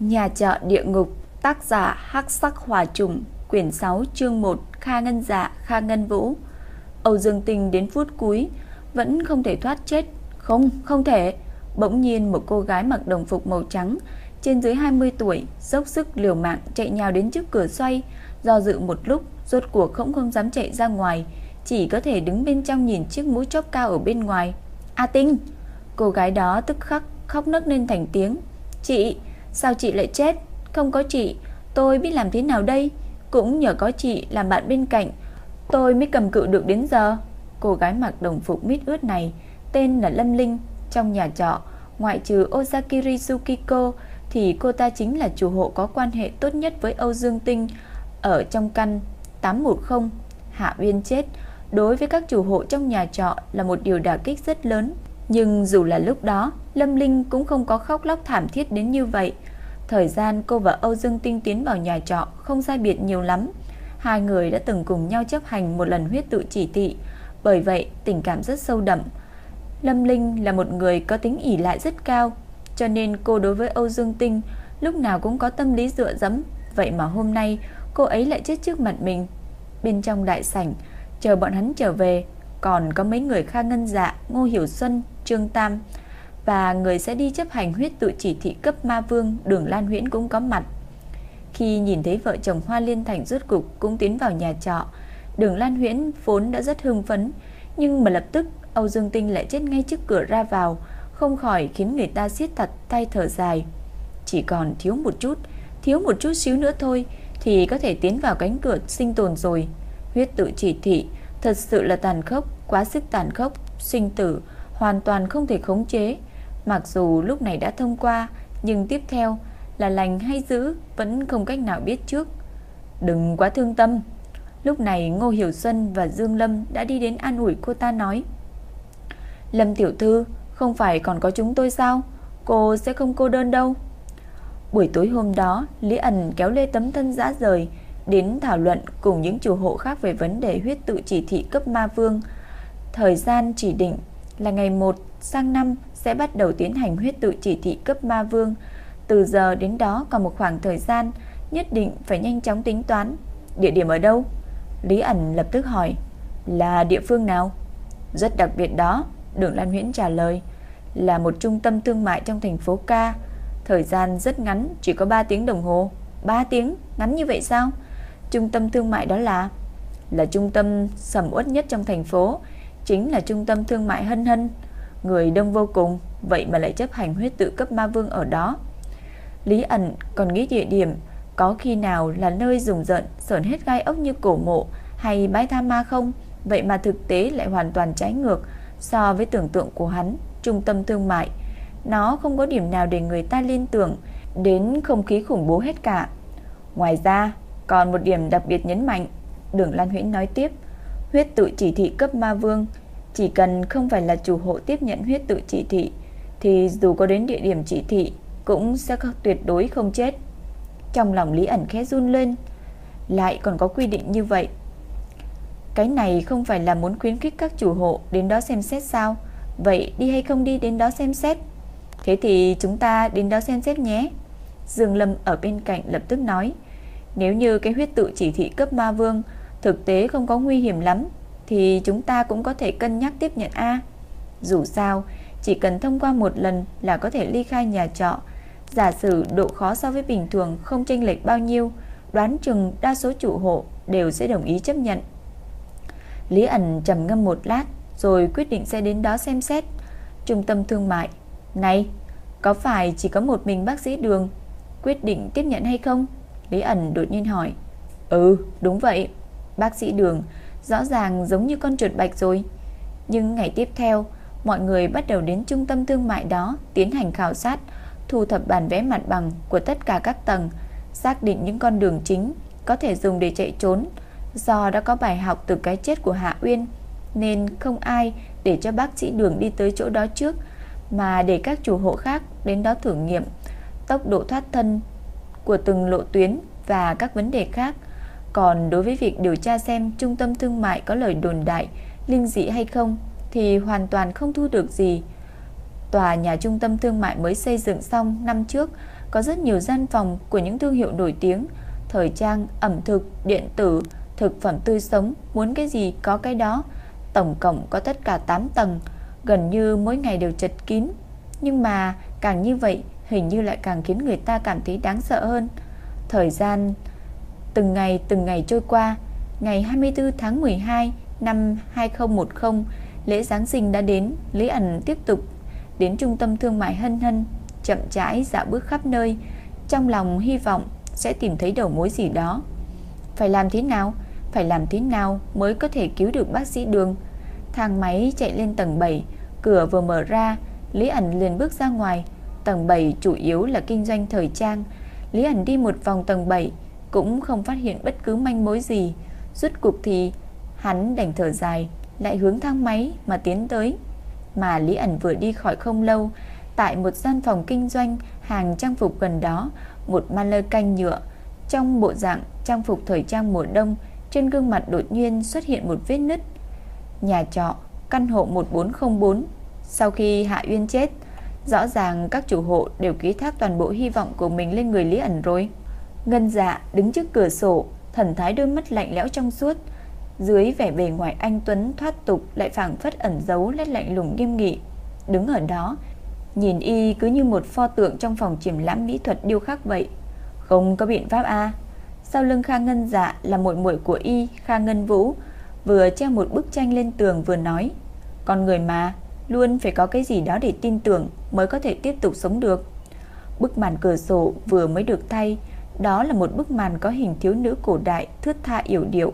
Nhà chợ địa ngục, tác giả Hắc Sắc Hỏa Trùng, quyển 6, chương 1, Kha Ngân Dạ, Kha Ngân Vũ. Âu Dương Tình đến phút cuối vẫn không thể thoát chết. Không, không thể. Bỗng nhiên một cô gái mặc đồng phục màu trắng, trên dưới 20 tuổi, dốc sức liều mạng chạy nhào đến trước cửa xoay, do dự một lúc, rốt cuộc không không dám chạy ra ngoài, chỉ có thể đứng bên trong nhìn chiếc mũi chóp cao ở bên ngoài. A Tinh, cô gái đó tức khắc khóc nức lên thành tiếng. "Chị, sao chị lại chết? Không có chị, tôi biết làm thế nào đây? Cũng nhờ có chị làm bạn bên cạnh, tôi mới cầm cự được đến giờ." Cô gái mặc đồng phục mít ướt này tên là Lâm Linh, trong nhà trọ, ngoại trừ Ozakiri Tsukiko thì cô ta chính là chủ hộ có quan hệ tốt nhất với Âu Dương Tinh ở trong căn 810. Hạ Uyên chết đối với các chủ hộ trong nhà trọ là một điều đả kích rất lớn. Nhưng dù là lúc đó, Lâm Linh cũng không có khóc lóc thảm thiết đến như vậy. Thời gian cô và Âu Dương Tinh tiến vào nhà trọ không sai biệt nhiều lắm. Hai người đã từng cùng nhau chấp hành một lần huyết tự chỉ thị, bởi vậy tình cảm rất sâu đậm. Lâm Linh là một người có tính ỷ lại rất cao, cho nên cô đối với Âu Dương Tinh lúc nào cũng có tâm lý dựa dẫm, vậy mà hôm nay cô ấy lại chết trước mặt mình. Bên trong đại sảnh, chờ bọn hắn trở về, còn có mấy người Kha Ngân Dạ, Ngô Hiểu Xuân, Trương Tam và người sẽ đi chấp hành huyết tự chỉ thị cấp ma vương Đường Lan Huyễn cũng có mặt. Khi nhìn thấy vợ chồng Hoa Liên Thành rốt cục cũng tiến vào nhà trọ, Đường Lan Huyễn vốn đã rất hưng phấn, nhưng mà lập tức Âu Dương Tinh lại chết ngay trước cửa ra vào, không khỏi khiến người ta siết chặt tay thở dài. Chỉ còn thiếu một chút, thiếu một chút xíu nữa thôi thì có thể tiến vào cánh cửa sinh tồn rồi. Huyết tự chỉ thị thật sự là tàn khốc, quá sức tàn khốc, sinh tử hoàn toàn không thể khống chế. Mặc dù lúc này đã thông qua, nhưng tiếp theo là lành hay dữ vẫn không cách nào biết trước. Đừng quá thương tâm. Lúc này Ngô Hiểu Xuân và Dương Lâm đã đi đến an ủi cô ta nói. Lâm tiểu thư, không phải còn có chúng tôi sao? Cô sẽ không cô đơn đâu. Buổi tối hôm đó, Lý ẩn kéo lê tấm thân dã rời, đến thảo luận cùng những chủ hộ khác về vấn đề huyết tự chỉ thị cấp ma vương. Thời gian chỉ định là ngày 1 sang năm sẽ bắt đầu tiến hành huyết tự chỉ thị cấp ma vương. Từ giờ đến đó còn một khoảng thời gian, nhất định phải nhanh chóng tính toán. Địa điểm ở đâu? Lý ẩn lập tức hỏi. Là địa phương nào? Rất đặc biệt đó, Đường Lan Huyễn trả lời. Là một trung tâm thương mại trong thành phố Ca. Thời gian rất ngắn, chỉ có 3 tiếng đồng hồ. 3 tiếng? Ngắn như vậy sao? Trung tâm thương mại đó là là trung tâm sầm uất nhất trong thành phố, chính là trung tâm thương mại Hân Hân, người đông vô cùng, vậy mà lại chấp hành huyết tự cấp ma vương ở đó. Lý ẩn còn nghĩ địa điểm có khi nào là nơi dùng giận sởn hết gai ốc như cổ mộ hay bãi tha ma không? Vậy mà thực tế lại hoàn toàn trái ngược so với tưởng tượng của hắn, trung tâm thương mại. Nó không có điểm nào để người ta liên tưởng đến không khí khủng bố hết cả. Ngoài ra, còn một điểm đặc biệt nhấn mạnh, Đường Lan Huyễn nói tiếp, huyết tự chỉ thị cấp ma vương, chỉ cần không phải là chủ hộ tiếp nhận huyết tự chỉ thị, thì dù có đến địa điểm chỉ thị, cũng sẽ tuyệt đối không chết. Trong lòng Lý ẩn khẽ run lên, lại còn có quy định như vậy. Cái này không phải là muốn khuyến khích các chủ hộ đến đó xem xét sao? Vậy đi hay không đi đến đó xem xét? Thế thì chúng ta đến đó xem xét nhé. Dương Lâm ở bên cạnh lập tức nói. Nếu như cái huyết tự chỉ thị cấp ma vương thực tế không có nguy hiểm lắm thì chúng ta cũng có thể cân nhắc tiếp nhận A. Dù sao, chỉ cần thông qua một lần là có thể ly khai nhà trọ. Giả sử độ khó so với bình thường không chênh lệch bao nhiêu, đoán chừng đa số chủ hộ đều sẽ đồng ý chấp nhận. Lý ẩn trầm ngâm một lát rồi quyết định sẽ đến đó xem xét. Trung tâm thương mại. Này, có phải chỉ có một mình bác sĩ đường quyết định tiếp nhận hay không? Lý ẩn đột nhiên hỏi. Ừ, đúng vậy. Bác sĩ đường rõ ràng giống như con chuột bạch rồi. Nhưng ngày tiếp theo, mọi người bắt đầu đến trung tâm thương mại đó tiến hành khảo sát, thu thập bản vẽ mặt bằng của tất cả các tầng, xác định những con đường chính có thể dùng để chạy trốn. Do đã có bài học từ cái chết của Hạ Uyên, nên không ai để cho bác sĩ đường đi tới chỗ đó trước, mà để các chủ hộ khác đến đó thử nghiệm tốc độ thoát thân của từng lộ tuyến và các vấn đề khác. Còn đối với việc điều tra xem trung tâm thương mại có lời đồn đại, linh dị hay không thì hoàn toàn không thu được gì. Tòa nhà trung tâm thương mại mới xây dựng xong năm trước có rất nhiều gian phòng của những thương hiệu nổi tiếng, thời trang, ẩm thực, điện tử, thực phẩm tươi sống, muốn cái gì có cái đó. Tổng cộng có tất cả 8 tầng, gần như mỗi ngày đều chật kín. Nhưng mà càng như vậy, hình như lại càng khiến người ta cảm thấy đáng sợ hơn. Thời gian từng ngày từng ngày trôi qua, ngày 24 tháng 12 năm 2010, lễ Giáng sinh đã đến, Lý ẩn tiếp tục đến trung tâm thương mại Hân Hân, chậm rãi dạo bước khắp nơi, trong lòng hy vọng sẽ tìm thấy đầu mối gì đó. Phải làm thế nào? Phải làm thế nào mới có thể cứu được bác sĩ Đường? Thang máy chạy lên tầng 7, cửa vừa mở ra, Lý ẩn liền bước ra ngoài. Tầng 7 chủ yếu là kinh doanh thời trang. Lý ẩn đi một vòng tầng 7 cũng không phát hiện bất cứ manh mối gì. Rút cuộc thì hắn đành thở dài, lại hướng thang máy mà tiến tới. Mà Lý ẩn vừa đi khỏi không lâu, tại một gian phòng kinh doanh hàng trang phục gần đó, một man lơ canh nhựa trong bộ dạng trang phục thời trang mùa đông, trên gương mặt đột nhiên xuất hiện một vết nứt. Nhà trọ, căn hộ 1404. Sau khi Hạ Uyên chết, rõ ràng các chủ hộ đều ký thác toàn bộ hy vọng của mình lên người Lý ẩn rồi. Ngân Dạ đứng trước cửa sổ, thần thái đôi mắt lạnh lẽo trong suốt, dưới vẻ bề ngoài anh tuấn thoát tục lại phảng phất ẩn giấu nét lạnh lùng nghiêm nghị. Đứng ở đó, nhìn y cứ như một pho tượng trong phòng triển lãm mỹ thuật điêu khắc vậy. Không có biện pháp a. Sau lưng Kha Ngân Dạ là muội muội của y, Kha Ngân Vũ, vừa treo một bức tranh lên tường vừa nói: "Con người mà, luôn phải có cái gì đó để tin tưởng mới có thể tiếp tục sống được." Bức màn cửa sổ vừa mới được thay, đó là một bức màn có hình thiếu nữ cổ đại thướt tha yểu điệu.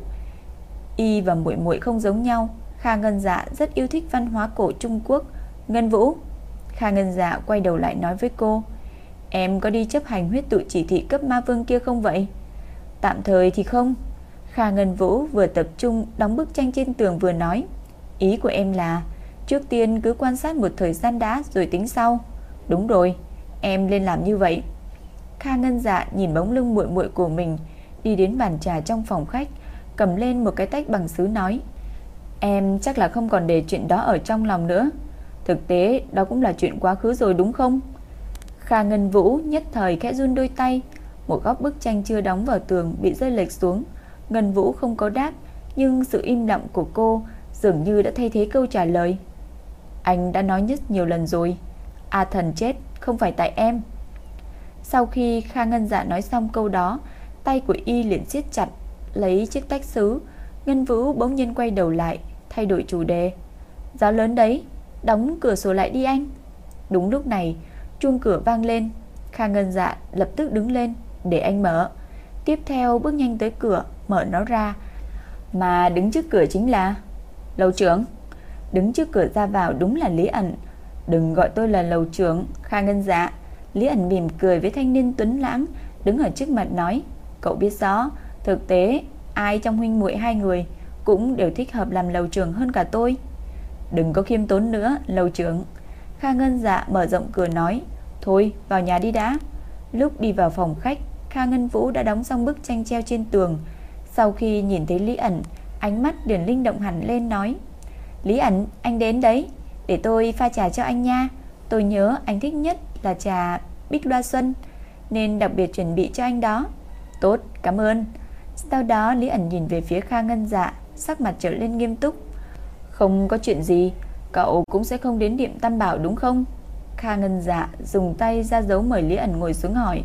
Y và muội muội không giống nhau, Kha Ngân Dạ rất yêu thích văn hóa cổ Trung Quốc. Ngân Vũ, Kha Ngân Dạ quay đầu lại nói với cô, "Em có đi chấp hành huyết tụ chỉ thị cấp ma vương kia không vậy?" Tạm thời thì không. Kha Ngân Vũ vừa tập trung đóng bức tranh trên tường vừa nói, "Ý của em là trước tiên cứ quan sát một thời gian đã rồi tính sau." "Đúng rồi, em lên làm như vậy." Kha Ngân Dạ nhìn bóng lưng muội muội của mình đi đến bàn trà trong phòng khách, cầm lên một cái tách bằng sứ nói: "Em chắc là không còn để chuyện đó ở trong lòng nữa. Thực tế đó cũng là chuyện quá khứ rồi đúng không?" Kha Ngân Vũ nhất thời khẽ run đôi tay, một góc bức tranh chưa đóng vào tường bị rơi lệch xuống. Ngân Vũ không có đáp, nhưng sự im lặng của cô dường như đã thay thế câu trả lời. Anh đã nói nhất nhiều lần rồi, A Thần chết không phải tại em. Sau khi Kha Ngân Dạ nói xong câu đó, tay của y liền siết chặt, lấy chiếc tách sứ. Ngân Vũ bỗng nhiên quay đầu lại, thay đổi chủ đề. Gió lớn đấy, đóng cửa sổ lại đi anh. Đúng lúc này, chuông cửa vang lên. Kha Ngân Dạ lập tức đứng lên, để anh mở. Tiếp theo bước nhanh tới cửa, mở nó ra. Mà đứng trước cửa chính là... Lầu trưởng. Đứng trước cửa ra vào đúng là Lý ẩn. Đừng gọi tôi là lầu trưởng, Kha Ngân Dạ. Lý ẩn mỉm cười với thanh niên tuấn lãng, đứng ở trước mặt nói, cậu biết rõ, thực tế ai trong huynh muội hai người cũng đều thích hợp làm lầu trưởng hơn cả tôi. Đừng có khiêm tốn nữa, lầu trưởng. Kha Ngân Dạ mở rộng cửa nói, thôi vào nhà đi đã. Lúc đi vào phòng khách, Kha Ngân Vũ đã đóng xong bức tranh treo trên tường. Sau khi nhìn thấy Lý ẩn, ánh mắt Điền Linh động hẳn lên nói, Lý ẩn, anh đến đấy, để tôi pha trà cho anh nha. Tôi nhớ anh thích nhất là trà Bích Loa Xuân Nên đặc biệt chuẩn bị cho anh đó. Tốt, cảm ơn. Sau đó Lý ẩn nhìn về phía Kha Ngân Dạ Sắc mặt trở lên nghiêm túc. Không có chuyện gì Cậu cũng sẽ không đến điểm tam bảo đúng không? Kha Ngân Dạ dùng tay ra dấu mời Lý ẩn ngồi xuống hỏi.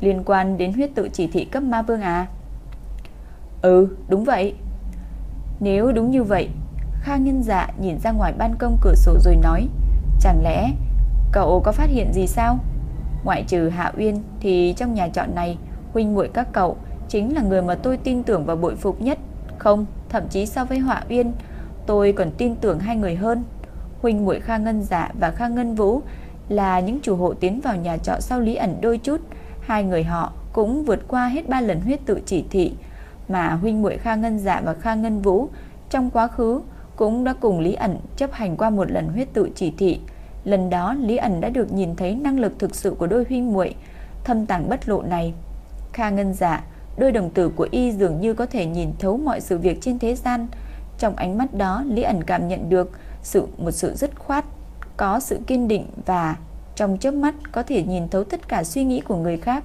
Liên quan đến huyết tự chỉ thị cấp ma vương à? Ừ đúng vậy. Nếu đúng như vậy Kha Ngân Dạ nhìn ra ngoài ban công cửa sổ rồi nói Chẳng lẽ Cậu có phát hiện gì sao? Ngoại trừ Hạ Uyên thì trong nhà trọ này, huynh muội các cậu chính là người mà tôi tin tưởng và bội phục nhất. Không, thậm chí so với Hạ Uyên, tôi còn tin tưởng hai người hơn. Huynh muội Kha Ngân Dạ và Kha Ngân Vũ là những chủ hộ tiến vào nhà trọ sau Lý ẩn đôi chút, hai người họ cũng vượt qua hết ba lần huyết tự chỉ thị, mà huynh muội Kha Ngân Dạ và Kha Ngân Vũ trong quá khứ cũng đã cùng Lý ẩn chấp hành qua một lần huyết tự chỉ thị. Lần đó Lý ẩn đã được nhìn thấy năng lực thực sự của đôi huynh muội thâm tàng bất lộ này. Kha Ngân Dạ, đôi đồng tử của y dường như có thể nhìn thấu mọi sự việc trên thế gian. Trong ánh mắt đó, Lý ẩn cảm nhận được sự một sự dứt khoát, có sự kiên định và trong chớp mắt có thể nhìn thấu tất cả suy nghĩ của người khác.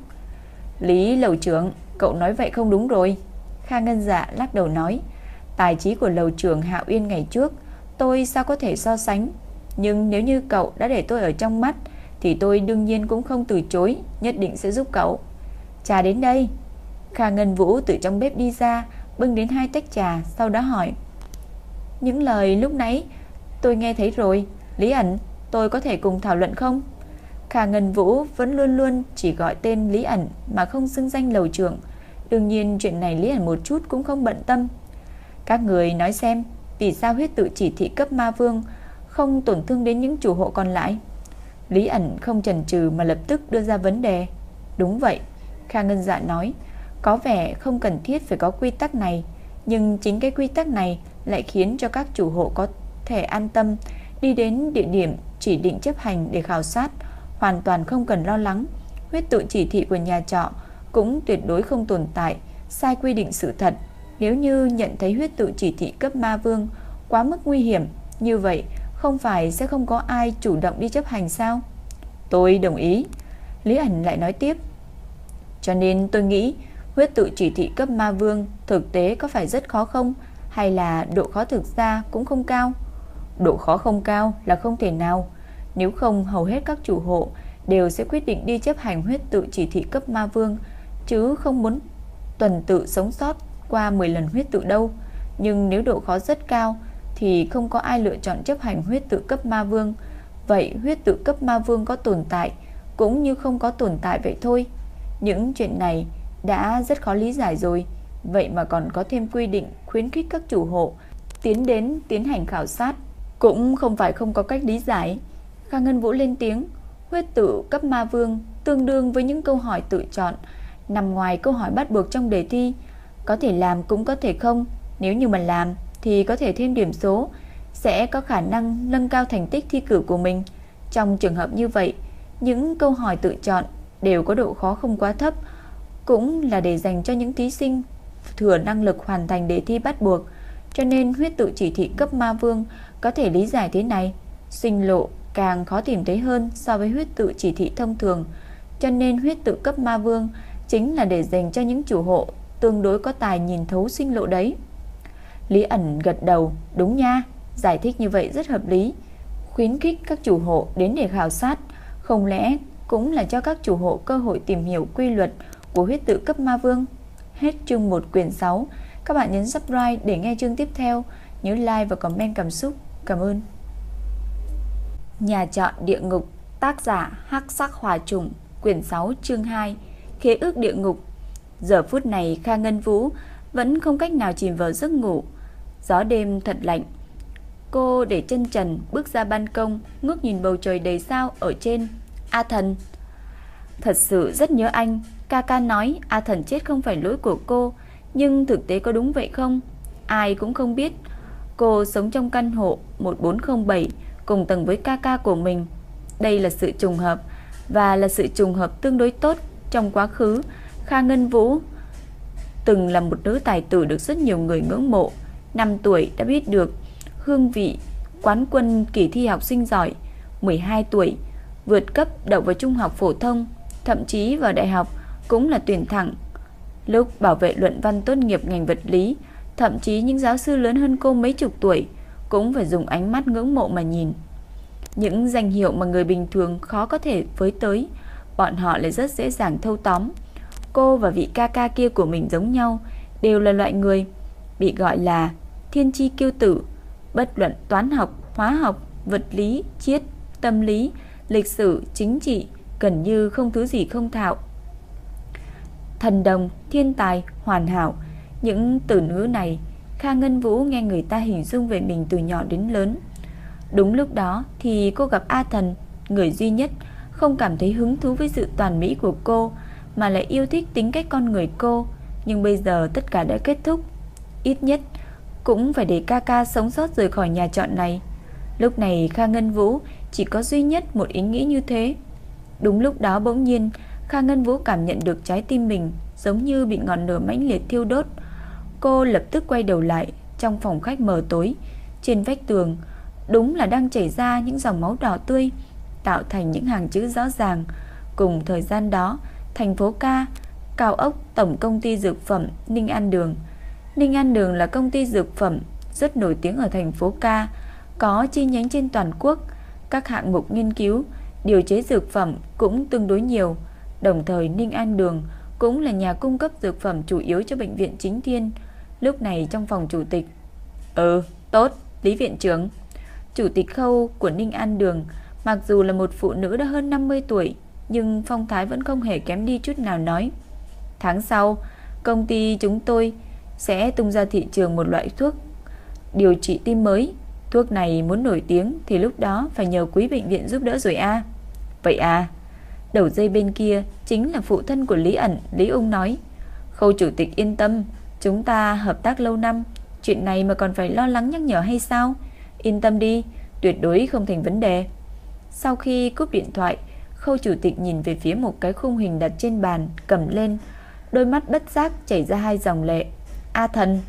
Lý lầu trưởng, cậu nói vậy không đúng rồi. Kha Ngân Dạ lắc đầu nói, tài trí của lầu trưởng Hạ Uyên ngày trước, tôi sao có thể so sánh. Nhưng nếu như cậu đã để tôi ở trong mắt, thì tôi đương nhiên cũng không từ chối, nhất định sẽ giúp cậu. Trà đến đây. Kha Ngân Vũ từ trong bếp đi ra, bưng đến hai tách trà, sau đó hỏi. Những lời lúc nãy tôi nghe thấy rồi, Lý ẩn, tôi có thể cùng thảo luận không? Kha Ngân Vũ vẫn luôn luôn chỉ gọi tên Lý ẩn mà không xưng danh lầu trưởng. Đương nhiên chuyện này Lý ẩn một chút cũng không bận tâm. Các người nói xem, vì sao huyết tự chỉ thị cấp ma vương không tổn thương đến những chủ hộ còn lại? Lý ẩn không chần chừ mà lập tức đưa ra vấn đề. Đúng vậy, Kha Ngân Dạ nói, có vẻ không cần thiết phải có quy tắc này, nhưng chính cái quy tắc này lại khiến cho các chủ hộ có thể an tâm đi đến địa điểm chỉ định chấp hành để khảo sát, hoàn toàn không cần lo lắng. Huyết tự chỉ thị của nhà trọ cũng tuyệt đối không tồn tại sai quy định sự thật. Nếu như nhận thấy huyết tự chỉ thị cấp ma vương quá mức nguy hiểm, như vậy không phải sẽ không có ai chủ động đi chấp hành sao? Tôi đồng ý. Lý ẩn lại nói tiếp. Cho nên tôi nghĩ huyết tự chỉ thị cấp ma vương thực tế có phải rất khó không? Hay là độ khó thực ra cũng không cao? Độ khó không cao là không thể nào. Nếu không hầu hết các chủ hộ đều sẽ quyết định đi chấp hành huyết tự chỉ thị cấp ma vương, chứ không muốn tuần tự sống sót qua 10 lần huyết tự đâu. Nhưng nếu độ khó rất cao thì không có ai lựa chọn chấp hành huyết tự cấp ma vương. Vậy huyết tự cấp ma vương có tồn tại cũng như không có tồn tại vậy thôi. Những chuyện này đã rất khó lý giải rồi, vậy mà còn có thêm quy định khuyến khích các chủ hộ tiến đến tiến hành khảo sát, cũng không phải không có cách lý giải. Kha Ngân Vũ lên tiếng, huyết tự cấp ma vương tương đương với những câu hỏi tự chọn, nằm ngoài câu hỏi bắt buộc trong đề thi, có thể làm cũng có thể không, nếu như mình làm thì có thể thêm điểm số, sẽ có khả năng nâng cao thành tích thi cử của mình. Trong trường hợp như vậy, những câu hỏi tự chọn đều có độ khó không quá thấp, cũng là để dành cho những thí sinh thừa năng lực hoàn thành đề thi bắt buộc, cho nên huyết tự chỉ thị cấp ma vương có thể lý giải thế này. Sinh lộ càng khó tìm thấy hơn so với huyết tự chỉ thị thông thường, cho nên huyết tự cấp ma vương chính là để dành cho những chủ hộ tương đối có tài nhìn thấu sinh lộ đấy. Lý ẩn gật đầu, đúng nha, giải thích như vậy rất hợp lý. Khuyến khích các chủ hộ đến để khảo sát, không lẽ cũng là cho các chủ hộ cơ hội tìm hiểu quy luật của huyết tự cấp ma vương. Hết chương 1 quyển 6. Các bạn nhấn subscribe để nghe chương tiếp theo. Nhớ like và comment cảm xúc. Cảm ơn. Nhà chọn địa ngục, tác giả Hắc Sắc hòa Trùng, quyển 6 chương 2. Khế ước địa ngục. Giờ phút này Kha Ngân Vũ vẫn không cách nào chìm vào giấc ngủ. Gió đêm thật lạnh. Cô để chân trần bước ra ban công, ngước nhìn bầu trời đầy sao ở trên. A Thần, thật sự rất nhớ anh. Ca ca nói A Thần chết không phải lỗi của cô, nhưng thực tế có đúng vậy không? Ai cũng không biết. Cô sống trong căn hộ 1407 cùng tầng với ca ca của mình. Đây là sự trùng hợp và là sự trùng hợp tương đối tốt trong quá khứ. Kha Ngân Vũ từng là một nữ tài tử được rất nhiều người ngưỡng mộ. Năm tuổi đã biết được hương vị quán quân kỳ thi học sinh giỏi. 12 tuổi vượt cấp đậu vào trung học phổ thông, thậm chí vào đại học cũng là tuyển thẳng. Lúc bảo vệ luận văn tốt nghiệp ngành vật lý, thậm chí những giáo sư lớn hơn cô mấy chục tuổi cũng phải dùng ánh mắt ngưỡng mộ mà nhìn. Những danh hiệu mà người bình thường khó có thể với tới, bọn họ lại rất dễ dàng thâu tóm. Cô và vị ca ca kia của mình giống nhau, đều là loại người bị gọi là thiên chi kiêu tử, bất luận toán học, hóa học, vật lý, triết, tâm lý, lịch sử, chính trị, gần như không thứ gì không thạo. Thần đồng, thiên tài, hoàn hảo, những từ ngữ này Kha Ngân Vũ nghe người ta hình dung về mình từ nhỏ đến lớn. Đúng lúc đó thì cô gặp A Thần, người duy nhất không cảm thấy hứng thú với sự toàn mỹ của cô, mà lại yêu thích tính cách con người cô. Nhưng bây giờ tất cả đã kết thúc. Ít nhất cũng phải để ca ca sống sót rời khỏi nhà trọ này. Lúc này Kha Ngân Vũ chỉ có duy nhất một ý nghĩ như thế. Đúng lúc đó bỗng nhiên, Kha Ngân Vũ cảm nhận được trái tim mình giống như bị ngọn lửa mãnh liệt thiêu đốt. Cô lập tức quay đầu lại, trong phòng khách mờ tối, trên vách tường đúng là đang chảy ra những dòng máu đỏ tươi. tạo thành những hàng chữ rõ ràng. Cùng thời gian đó, thành phố ca, cao ốc tổng công ty dược phẩm Ninh An Đường. Ninh An Đường là công ty dược phẩm rất nổi tiếng ở thành phố ca, có chi nhánh trên toàn quốc, các hạng mục nghiên cứu, điều chế dược phẩm cũng tương đối nhiều. Đồng thời Ninh An Đường cũng là nhà cung cấp dược phẩm chủ yếu cho bệnh viện Chính Thiên. Lúc này trong phòng chủ tịch. Ừ, tốt, Lý viện trưởng. Chủ tịch khâu của Ninh An Đường, mặc dù là một phụ nữ đã hơn 50 tuổi, nhưng phong thái vẫn không hề kém đi chút nào nói. Tháng sau, công ty chúng tôi sẽ tung ra thị trường một loại thuốc điều trị tim mới. Thuốc này muốn nổi tiếng thì lúc đó phải nhờ quý bệnh viện giúp đỡ rồi a. Vậy à? Đầu dây bên kia chính là phụ thân của Lý ẩn, Lý Ung nói. Khâu chủ tịch yên tâm, chúng ta hợp tác lâu năm, chuyện này mà còn phải lo lắng nhắc nhở hay sao? Yên tâm đi, tuyệt đối không thành vấn đề. Sau khi cúp điện thoại, Khâu chủ tịch nhìn về phía một cái khung hình đặt trên bàn, cầm lên, đôi mắt bất giác chảy ra hai dòng lệ. A thần.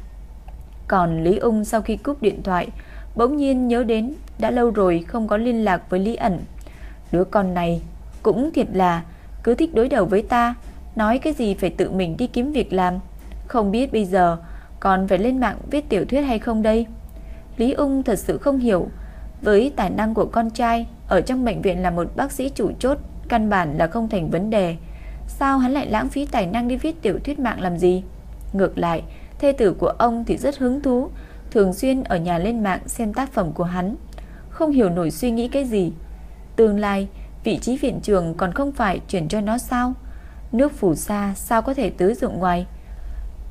Còn Lý Ung sau khi cúp điện thoại, bỗng nhiên nhớ đến đã lâu rồi không có liên lạc với Lý ẩn. Đứa con này cũng thiệt là cứ thích đối đầu với ta, nói cái gì phải tự mình đi kiếm việc làm. Không biết bây giờ còn phải lên mạng viết tiểu thuyết hay không đây? Lý Ung thật sự không hiểu, với tài năng của con trai ở trong bệnh viện là một bác sĩ chủ chốt, căn bản là không thành vấn đề. Sao hắn lại lãng phí tài năng đi viết tiểu thuyết mạng làm gì? Ngược lại, thê tử của ông thì rất hứng thú, thường xuyên ở nhà lên mạng xem tác phẩm của hắn, không hiểu nổi suy nghĩ cái gì. Tương lai, vị trí viện trường còn không phải chuyển cho nó sao? Nước phủ xa sao có thể tứ dụng ngoài?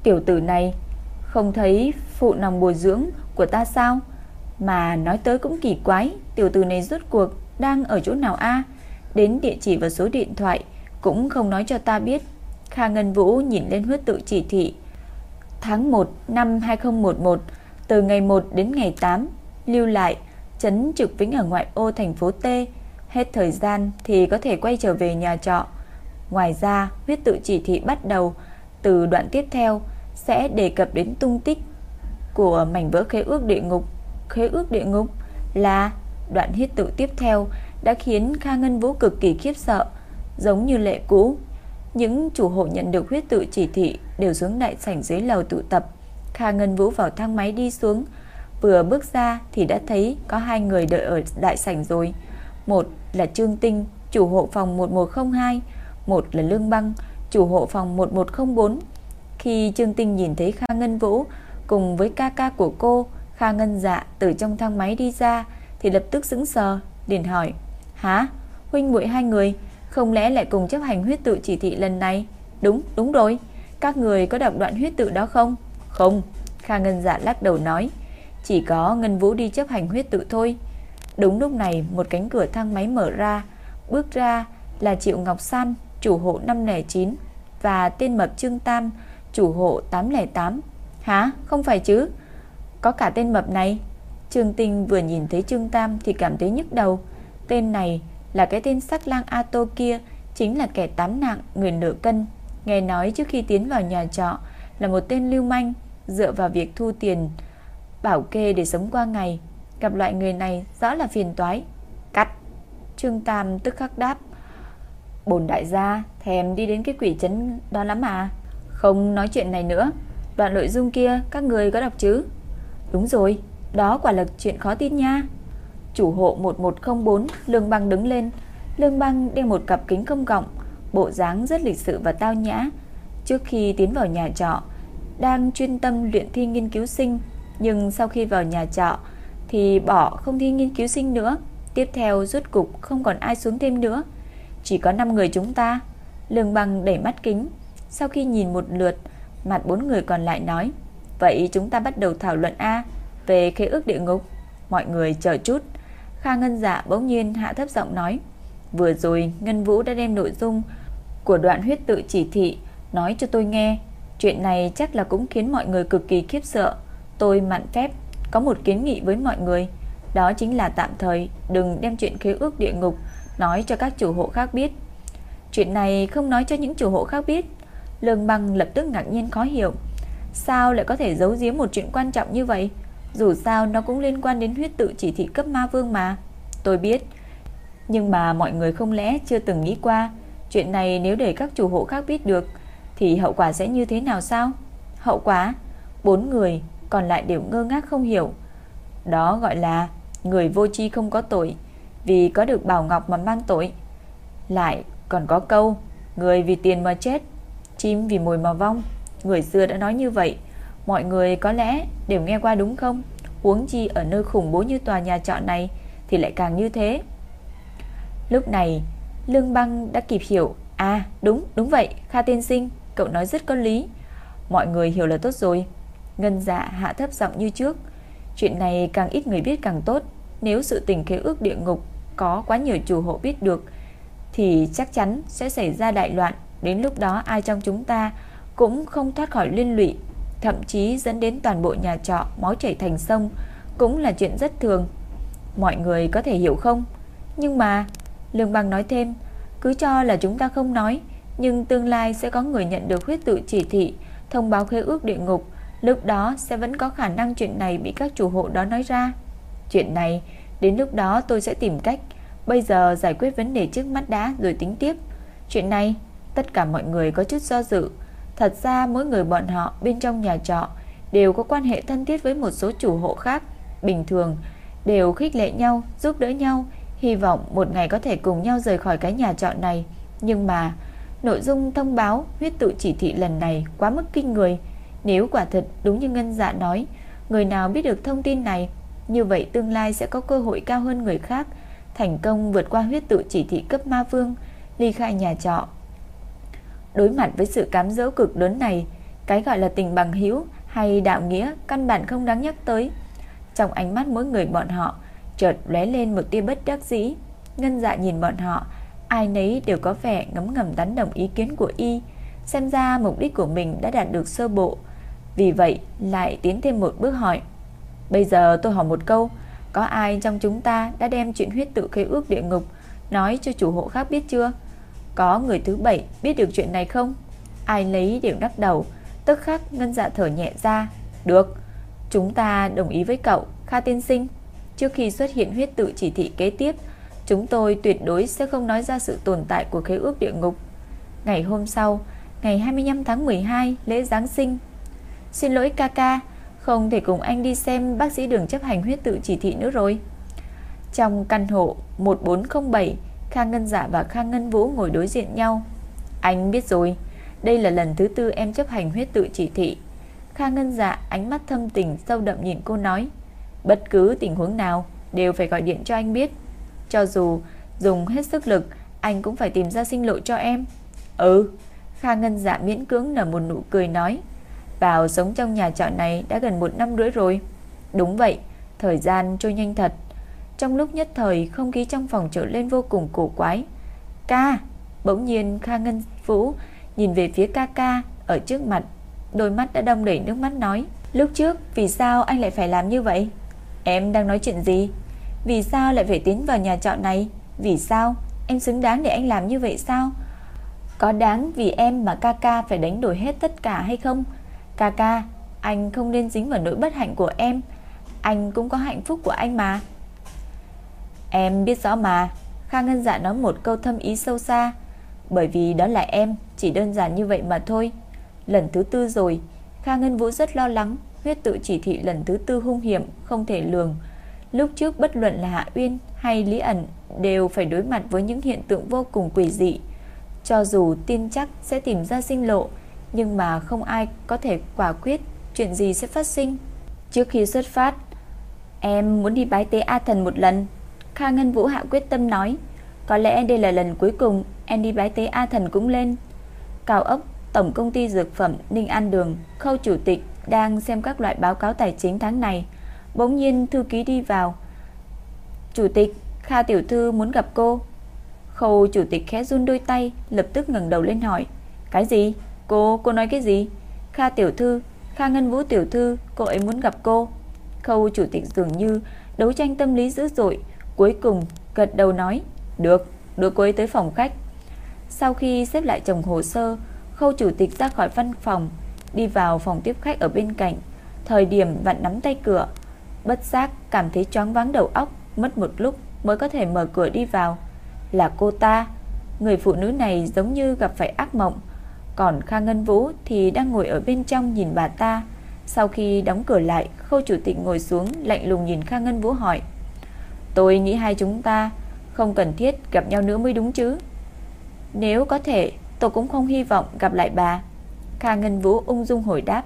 Tiểu tử này không thấy phụ nòng bồi dưỡng của ta sao? Mà nói tới cũng kỳ quái, tiểu tử này rốt cuộc đang ở chỗ nào a? Đến địa chỉ và số điện thoại cũng không nói cho ta biết. Kha Ngân Vũ nhìn lên huyết tự chỉ thị. Tháng 1 năm 2011, từ ngày 1 đến ngày 8, lưu lại trấn trực vĩnh ở ngoại ô thành phố T. Hết thời gian thì có thể quay trở về nhà trọ. Ngoài ra, huyết tự chỉ thị bắt đầu từ đoạn tiếp theo sẽ đề cập đến tung tích của mảnh vỡ khế ước địa ngục. Khế ước địa ngục là đoạn huyết tự tiếp theo đã khiến Kha Ngân Vũ cực kỳ khiếp sợ, giống như lệ cũ. Những chủ hộ nhận được huyết tự chỉ thị đều xuống đại sảnh dưới lầu tụ tập. Kha Ngân Vũ vào thang máy đi xuống, vừa bước ra thì đã thấy có hai người đợi ở đại sảnh rồi. Một là Trương Tinh, chủ hộ phòng 1102, một là Lương Băng, chủ hộ phòng 1104. Khi Trương Tinh nhìn thấy Kha Ngân Vũ cùng với ca ca của cô, Kha Ngân Dạ từ trong thang máy đi ra thì lập tức sững sờ, liền hỏi: "Hả? Huynh muội hai người không lẽ lại cùng chấp hành huyết tự chỉ thị lần này?" "Đúng, đúng rồi. Các người có đọc đoạn huyết tự đó không?" "Không." Kha Ngân Dạ lắc đầu nói: "Chỉ có Ngân Vũ đi chấp hành huyết tự thôi." Đúng lúc này, một cánh cửa thang máy mở ra, bước ra là Triệu Ngọc San, chủ hộ 509 và tên mập Trương Tam, chủ hộ 808. "Hả? Không phải chứ? Có cả tên mập này?" Trương Tinh vừa nhìn thấy Trương Tam thì cảm thấy nhức đầu. Tên này là cái tên sắc lang A Tô kia, chính là kẻ tám nặng, người nửa cân. Nghe nói trước khi tiến vào nhà trọ là một tên lưu manh, dựa vào việc thu tiền bảo kê để sống qua ngày. Gặp loại người này rõ là phiền toái. Cắt. Trương Tam tức khắc đáp. Bồn đại gia thèm đi đến cái quỷ trấn đó lắm à? Không nói chuyện này nữa. Đoạn nội dung kia các người có đọc chứ? Đúng rồi, đó quả là chuyện khó tin nha. Chủ hộ 1104 Lương Băng đứng lên. Lương Băng đeo một cặp kính công cộng, bộ dáng rất lịch sự và tao nhã. Trước khi tiến vào nhà trọ, đang chuyên tâm luyện thi nghiên cứu sinh, nhưng sau khi vào nhà trọ thì bỏ không thi nghiên cứu sinh nữa. Tiếp theo rút cục không còn ai xuống thêm nữa. Chỉ có 5 người chúng ta. Lương bằng đẩy mắt kính, sau khi nhìn một lượt, mặt bốn người còn lại nói: "Vậy chúng ta bắt đầu thảo luận a về khế ước địa ngục." Mọi người chờ chút. Kha Ngân Dạ bỗng nhiên hạ thấp giọng nói: "Vừa rồi Ngân Vũ đã đem nội dung của đoạn huyết tự chỉ thị nói cho tôi nghe, chuyện này chắc là cũng khiến mọi người cực kỳ khiếp sợ. Tôi mạn phép có một kiến nghị với mọi người, đó chính là tạm thời đừng đem chuyện khế ước địa ngục nói cho các chủ hộ khác biết. Chuyện này không nói cho những chủ hộ khác biết." Lương Băng lập tức ngạc nhiên khó hiểu. Sao lại có thể giấu giếm một chuyện quan trọng như vậy? Dù sao nó cũng liên quan đến huyết tự chỉ thị cấp ma vương mà. Tôi biết, Nhưng mà mọi người không lẽ chưa từng nghĩ qua Chuyện này nếu để các chủ hộ khác biết được, Thì hậu quả sẽ như thế nào sao? Hậu quả, Bốn người còn lại đều ngơ ngác không hiểu. Đó gọi là Người vô tri không có tội, Vì có được Bảo Ngọc mà mang tội. Lại còn có câu, Người vì tiền mà chết, Chim vì mồi mà vong. Người xưa đã nói như vậy, Mọi người có lẽ đều nghe qua đúng không? Huống chi ở nơi khủng bố như tòa nhà trọ này Thì lại càng như thế. Lúc này Lương băng đã kịp hiểu. À đúng đúng vậy, Kha tiên sinh, Cậu nói rất có lý. Mọi người hiểu là tốt rồi. Ngân dạ hạ thấp giọng như trước. Chuyện này càng ít người biết càng tốt. Nếu sự tình kế ước địa ngục Có quá nhiều chủ hộ biết được, Thì chắc chắn sẽ xảy ra đại loạn. Đến lúc đó, ai trong chúng ta Cũng không thoát khỏi liên lụy. Thậm chí dẫn đến toàn bộ nhà trọ Máu chảy thành sông Cũng là chuyện rất thường. Mọi người có thể hiểu không? Nhưng mà Lương Bang nói thêm Cứ cho là chúng ta không nói Nhưng tương lai sẽ có người nhận được huyết tự chỉ thị Thông báo khế ước địa ngục. Lúc đó sẽ vẫn có khả năng chuyện này Bị các chủ hộ đó nói ra. Chuyện này đến lúc đó tôi sẽ tìm cách. Bây giờ giải quyết vấn đề trước mắt đã Rồi tính tiếp. Chuyện này tất cả mọi người có chút do dự. Thật ra mỗi người bọn họ bên trong nhà trọ Đều có quan hệ thân thiết với một số chủ hộ khác. Bình thường Đều khích lệ nhau, giúp đỡ nhau Hy vọng một ngày có thể cùng nhau rời khỏi cái nhà trọ này. Nhưng mà, Nội dung thông báo, huyết tự chỉ thị lần này Quá mức kinh người. Nếu quả thật đúng như Ngân Dạ nói, Người nào biết được thông tin này, Như vậy tương lai sẽ có cơ hội cao hơn người khác. Thành công vượt qua huyết tự chỉ thị cấp ma vương, Ly khai nhà trọ. Đối mặt với sự cám dỗ cực lớn này, Cái gọi là tình bằng hữu Hay đạo nghĩa Căn bản không đáng nhắc tới. Trong ánh mắt mỗi người bọn họ chợt lóe lên một tia bất đắc dĩ. Ngân Dạ nhìn bọn họ, ai nấy đều có vẻ ngấm ngầm tán đồng ý kiến của y, xem ra mục đích của mình đã đạt được sơ bộ. Vì vậy, lại tiến thêm một bước hỏi. Bây giờ tôi hỏi một câu, có ai trong chúng ta đã đem chuyện huyết tự khế ước địa ngục nói cho chủ hộ khác biết chưa? Có người thứ bảy biết được chuyện này không? Ai lấy đều đắc đầu, tức khắc ngân dạ thở nhẹ ra. Được, chúng ta đồng ý với cậu, Kha tiên sinh. Trước khi xuất hiện huyết tự chỉ thị kế tiếp, chúng tôi tuyệt đối sẽ không nói ra sự tồn tại của khế ước địa ngục. Ngày hôm sau, ngày 25 tháng 12, lễ Giáng sinh. Xin lỗi Kaka, không thể cùng anh đi xem bác sĩ đường chấp hành huyết tự chỉ thị nữa rồi. Trong căn hộ 1407, Khang Ngân Dạ và Khang Ngân Vũ ngồi đối diện nhau. Anh biết rồi, đây là lần thứ tư em chấp hành huyết tự chỉ thị. Khang Ngân Dạ ánh mắt thâm tình sâu đậm nhìn cô nói. Bất cứ tình huống nào đều phải gọi điện cho anh biết. Cho dù dùng hết sức lực, anh cũng phải tìm ra sinh lộ cho em. Ừ, Kha Ngân dạ miễn cưỡng nở một nụ cười nói. Vào sống trong nhà trọ này đã gần một năm rưỡi rồi. Đúng vậy, thời gian trôi nhanh thật. Trong lúc nhất thời, không khí trong phòng trở lên vô cùng cổ quái. Ca! Bỗng nhiên Kha Ngân Vũ nhìn về phía ca ca ở trước mặt. Đôi mắt đã đông đầy nước mắt nói. Lúc trước, vì sao anh lại phải làm như vậy? Em đang nói chuyện gì? Vì sao lại phải tiến vào nhà trọ này? Vì sao? Em xứng đáng để anh làm như vậy sao? Có đáng vì em mà ca ca phải đánh đổi hết tất cả hay không? Ca ca, anh không nên dính vào nỗi bất hạnh của em. Anh cũng có hạnh phúc của anh mà. Em biết rõ mà. Kha Ngân Dạ nói một câu thâm ý sâu xa. Bởi vì đó là em, chỉ đơn giản như vậy mà thôi. Lần thứ tư rồi, Kha Ngân Vũ rất lo lắng huyết tự chỉ thị lần thứ tư hung hiểm, không thể lường. Lúc trước bất luận là Hạ Uyên hay Lý ẩn đều phải đối mặt với những hiện tượng vô cùng quỷ dị. Cho dù tin chắc sẽ tìm ra sinh lộ, nhưng mà không ai có thể quả quyết chuyện gì sẽ phát sinh. Trước khi xuất phát, em muốn đi bái tế A Thần một lần. Kha Ngân Vũ hạ quyết tâm nói, có lẽ đây là lần cuối cùng em đi bái tế A Thần cũng lên. Cao ốc, Tổng công ty dược phẩm Ninh An Đường, khâu chủ tịch đang xem các loại báo cáo tài chính tháng này. Bỗng nhiên thư ký đi vào. Chủ tịch, Kha tiểu thư muốn gặp cô. Khâu chủ tịch khẽ run đôi tay, lập tức ngẩng đầu lên hỏi. Cái gì? Cô, cô nói cái gì? Kha tiểu thư, Kha Ngân Vũ tiểu thư, cô ấy muốn gặp cô. Khâu chủ tịch dường như đấu tranh tâm lý dữ dội, cuối cùng gật đầu nói, được, đưa cô ấy tới phòng khách. Sau khi xếp lại chồng hồ sơ, khâu chủ tịch ra khỏi văn phòng, đi vào phòng tiếp khách ở bên cạnh, thời điểm vặn nắm tay cửa, bất giác cảm thấy choáng váng đầu óc, mất một lúc mới có thể mở cửa đi vào. là cô ta. Người phụ nữ này giống như gặp phải ác mộng, còn Kha Ngân Vũ thì đang ngồi ở bên trong nhìn bà ta. Sau khi đóng cửa lại, Khâu chủ tịch ngồi xuống lạnh lùng nhìn Kha Ngân Vũ hỏi: "Tôi nghĩ hai chúng ta không cần thiết gặp nhau nữa mới đúng chứ?" "Nếu có thể, tôi cũng không hy vọng gặp lại bà." Kha Ngân Vũ ung dung hồi đáp: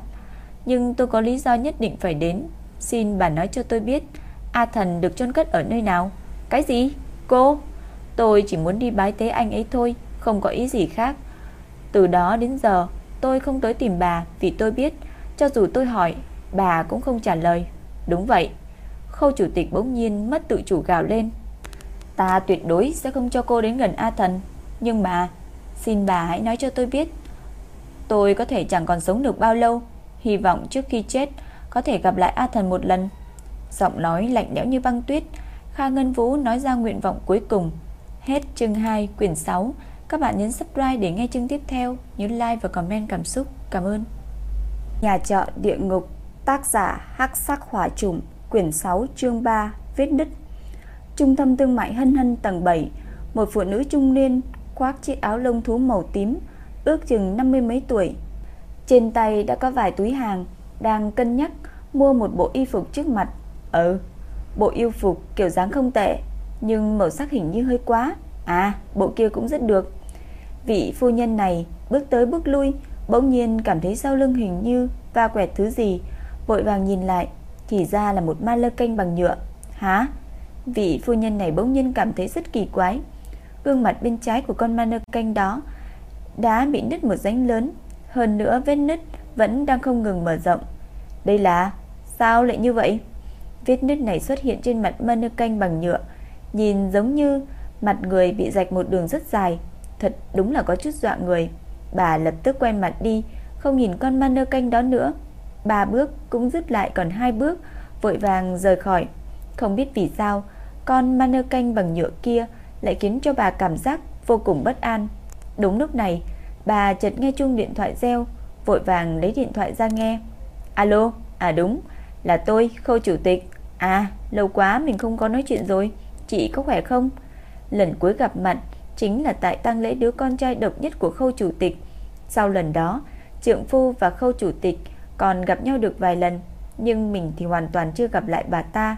"Nhưng tôi có lý do nhất định phải đến, xin bà nói cho tôi biết A Thần được chôn cất ở nơi nào?" "Cái gì? Cô?" "Tôi chỉ muốn đi bái tế anh ấy thôi, không có ý gì khác." Từ đó đến giờ tôi không tới tìm bà vì tôi biết cho dù tôi hỏi bà cũng không trả lời. Đúng vậy. Khâu chủ tịch bỗng nhiên mất tự chủ gào lên. Ta tuyệt đối sẽ không cho cô đến gần A Thần, nhưng mà xin bà hãy nói cho tôi biết tôi có thể chẳng còn sống được bao lâu, hy vọng trước khi chết có thể gặp lại A Thần một lần. Giọng nói lạnh lẽo như băng tuyết, Kha Ngân Vũ nói ra nguyện vọng cuối cùng. Hết chương 2 quyển 6 các bạn nhấn subscribe để nghe chương tiếp theo, nhớ like và comment cảm xúc. Cảm ơn. Nhà chợ địa ngục, tác giả Hắc Sắc Hỏa Trùng, quyển 6, chương 3, vết nứt. Trung tâm thương mại Hân Hân tầng 7, một phụ nữ trung niên khoác chiếc áo lông thú màu tím, ước chừng năm mươi mấy tuổi. Trên tay đã có vài túi hàng, đang cân nhắc mua một bộ y phục trước mặt. Ừ, bộ y phục kiểu dáng không tệ, nhưng màu sắc hình như hơi quá. À, bộ kia cũng rất được. Vị phu nhân này bước tới bước lui, bỗng nhiên cảm thấy sau lưng hình như va quẹt thứ gì, vội vàng nhìn lại, thì ra là một ma lơ canh bằng nhựa. Hả? Vị phu nhân này bỗng nhiên cảm thấy rất kỳ quái. Gương mặt bên trái của con ma lơ canh đó đã bị nứt một rãnh lớn, hơn nữa vết nứt vẫn đang không ngừng mở rộng. Đây là sao lại như vậy? Vết nứt này xuất hiện trên mặt mannequin canh bằng nhựa, nhìn giống như mặt người bị rạch một đường rất dài, Thật đúng là có chút dọa người. Bà lập tức quen mặt đi Không nhìn con mannequin nơ canh đó nữa. Ba bước cũng dứt lại còn hai bước Vội vàng rời khỏi. Không biết vì sao Con mannequin nơ canh bằng nhựa kia Lại khiến cho bà cảm giác vô cùng bất an. Đúng lúc này Bà chợt nghe chuông điện thoại reo Vội vàng lấy điện thoại ra nghe Alo, à đúng Là tôi, khâu chủ tịch À, lâu quá mình không có nói chuyện rồi Chị có khỏe không? Lần cuối gặp mặt chính là tại tang lễ đứa con trai độc nhất của Khâu chủ tịch. Sau lần đó, Trượng phu và Khâu chủ tịch còn gặp nhau được vài lần, nhưng mình thì hoàn toàn chưa gặp lại bà ta.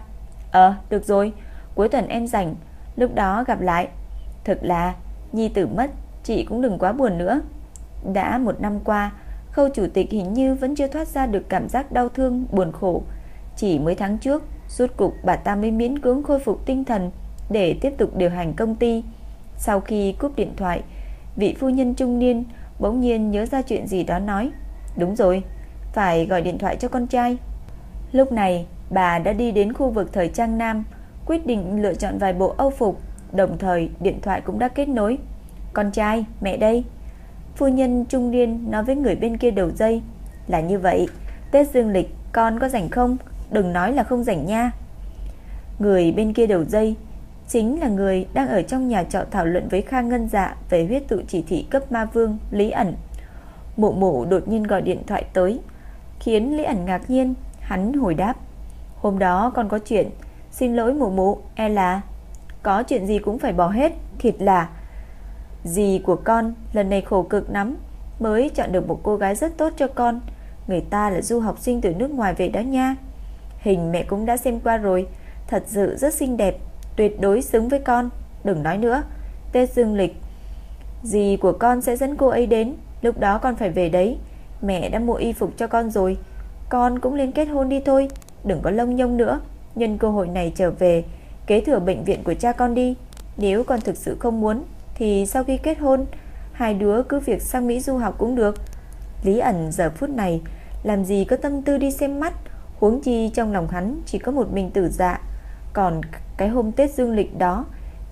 Ờ, được rồi, cuối tuần em rảnh, lúc đó gặp lại. Thực là nhi tử mất, chị cũng đừng quá buồn nữa. Đã một năm qua, Khâu chủ tịch hình như vẫn chưa thoát ra được cảm giác đau thương, buồn khổ. Chỉ mới tháng trước, suốt cục bà ta mới miễn cưỡng khôi phục tinh thần để tiếp tục điều hành công ty. Sau khi cúp điện thoại, vị phu nhân trung niên bỗng nhiên nhớ ra chuyện gì đó nói. Đúng rồi, phải gọi điện thoại cho con trai. Lúc này, bà đã đi đến khu vực thời trang nam, quyết định lựa chọn vài bộ âu phục, đồng thời điện thoại cũng đã kết nối. Con trai, mẹ đây. Phu nhân trung niên nói với người bên kia đầu dây. Là như vậy, Tết dương lịch con có rảnh không? Đừng nói là không rảnh nha. Người bên kia đầu dây chính là người đang ở trong nhà trọ thảo luận với khang Ngân Dạ về huyết tụ chỉ thị cấp ma vương Lý ẩn. Mụ mụ đột nhiên gọi điện thoại tới, khiến Lý ẩn ngạc nhiên, hắn hồi đáp: "Hôm đó con có chuyện, xin lỗi mụ mụ, e là có chuyện gì cũng phải bỏ hết, thiệt là dì của con lần này khổ cực lắm mới chọn được một cô gái rất tốt cho con, người ta là du học sinh từ nước ngoài về đó nha. Hình mẹ cũng đã xem qua rồi, thật sự rất xinh đẹp." tuyệt đối xứng với con, đừng nói nữa. Tết dương lịch, dì của con sẽ dẫn cô ấy đến, lúc đó con phải về đấy. Mẹ đã mua y phục cho con rồi, con cũng lên kết hôn đi thôi, đừng có lông nhông nữa. Nhân cơ hội này trở về, kế thừa bệnh viện của cha con đi. Nếu con thực sự không muốn, thì sau khi kết hôn, hai đứa cứ việc sang Mỹ du học cũng được. Lý ẩn giờ phút này làm gì có tâm tư đi xem mắt, huống chi trong lòng hắn chỉ có một mình tử dạ. Còn cái hôm Tết dương lịch đó,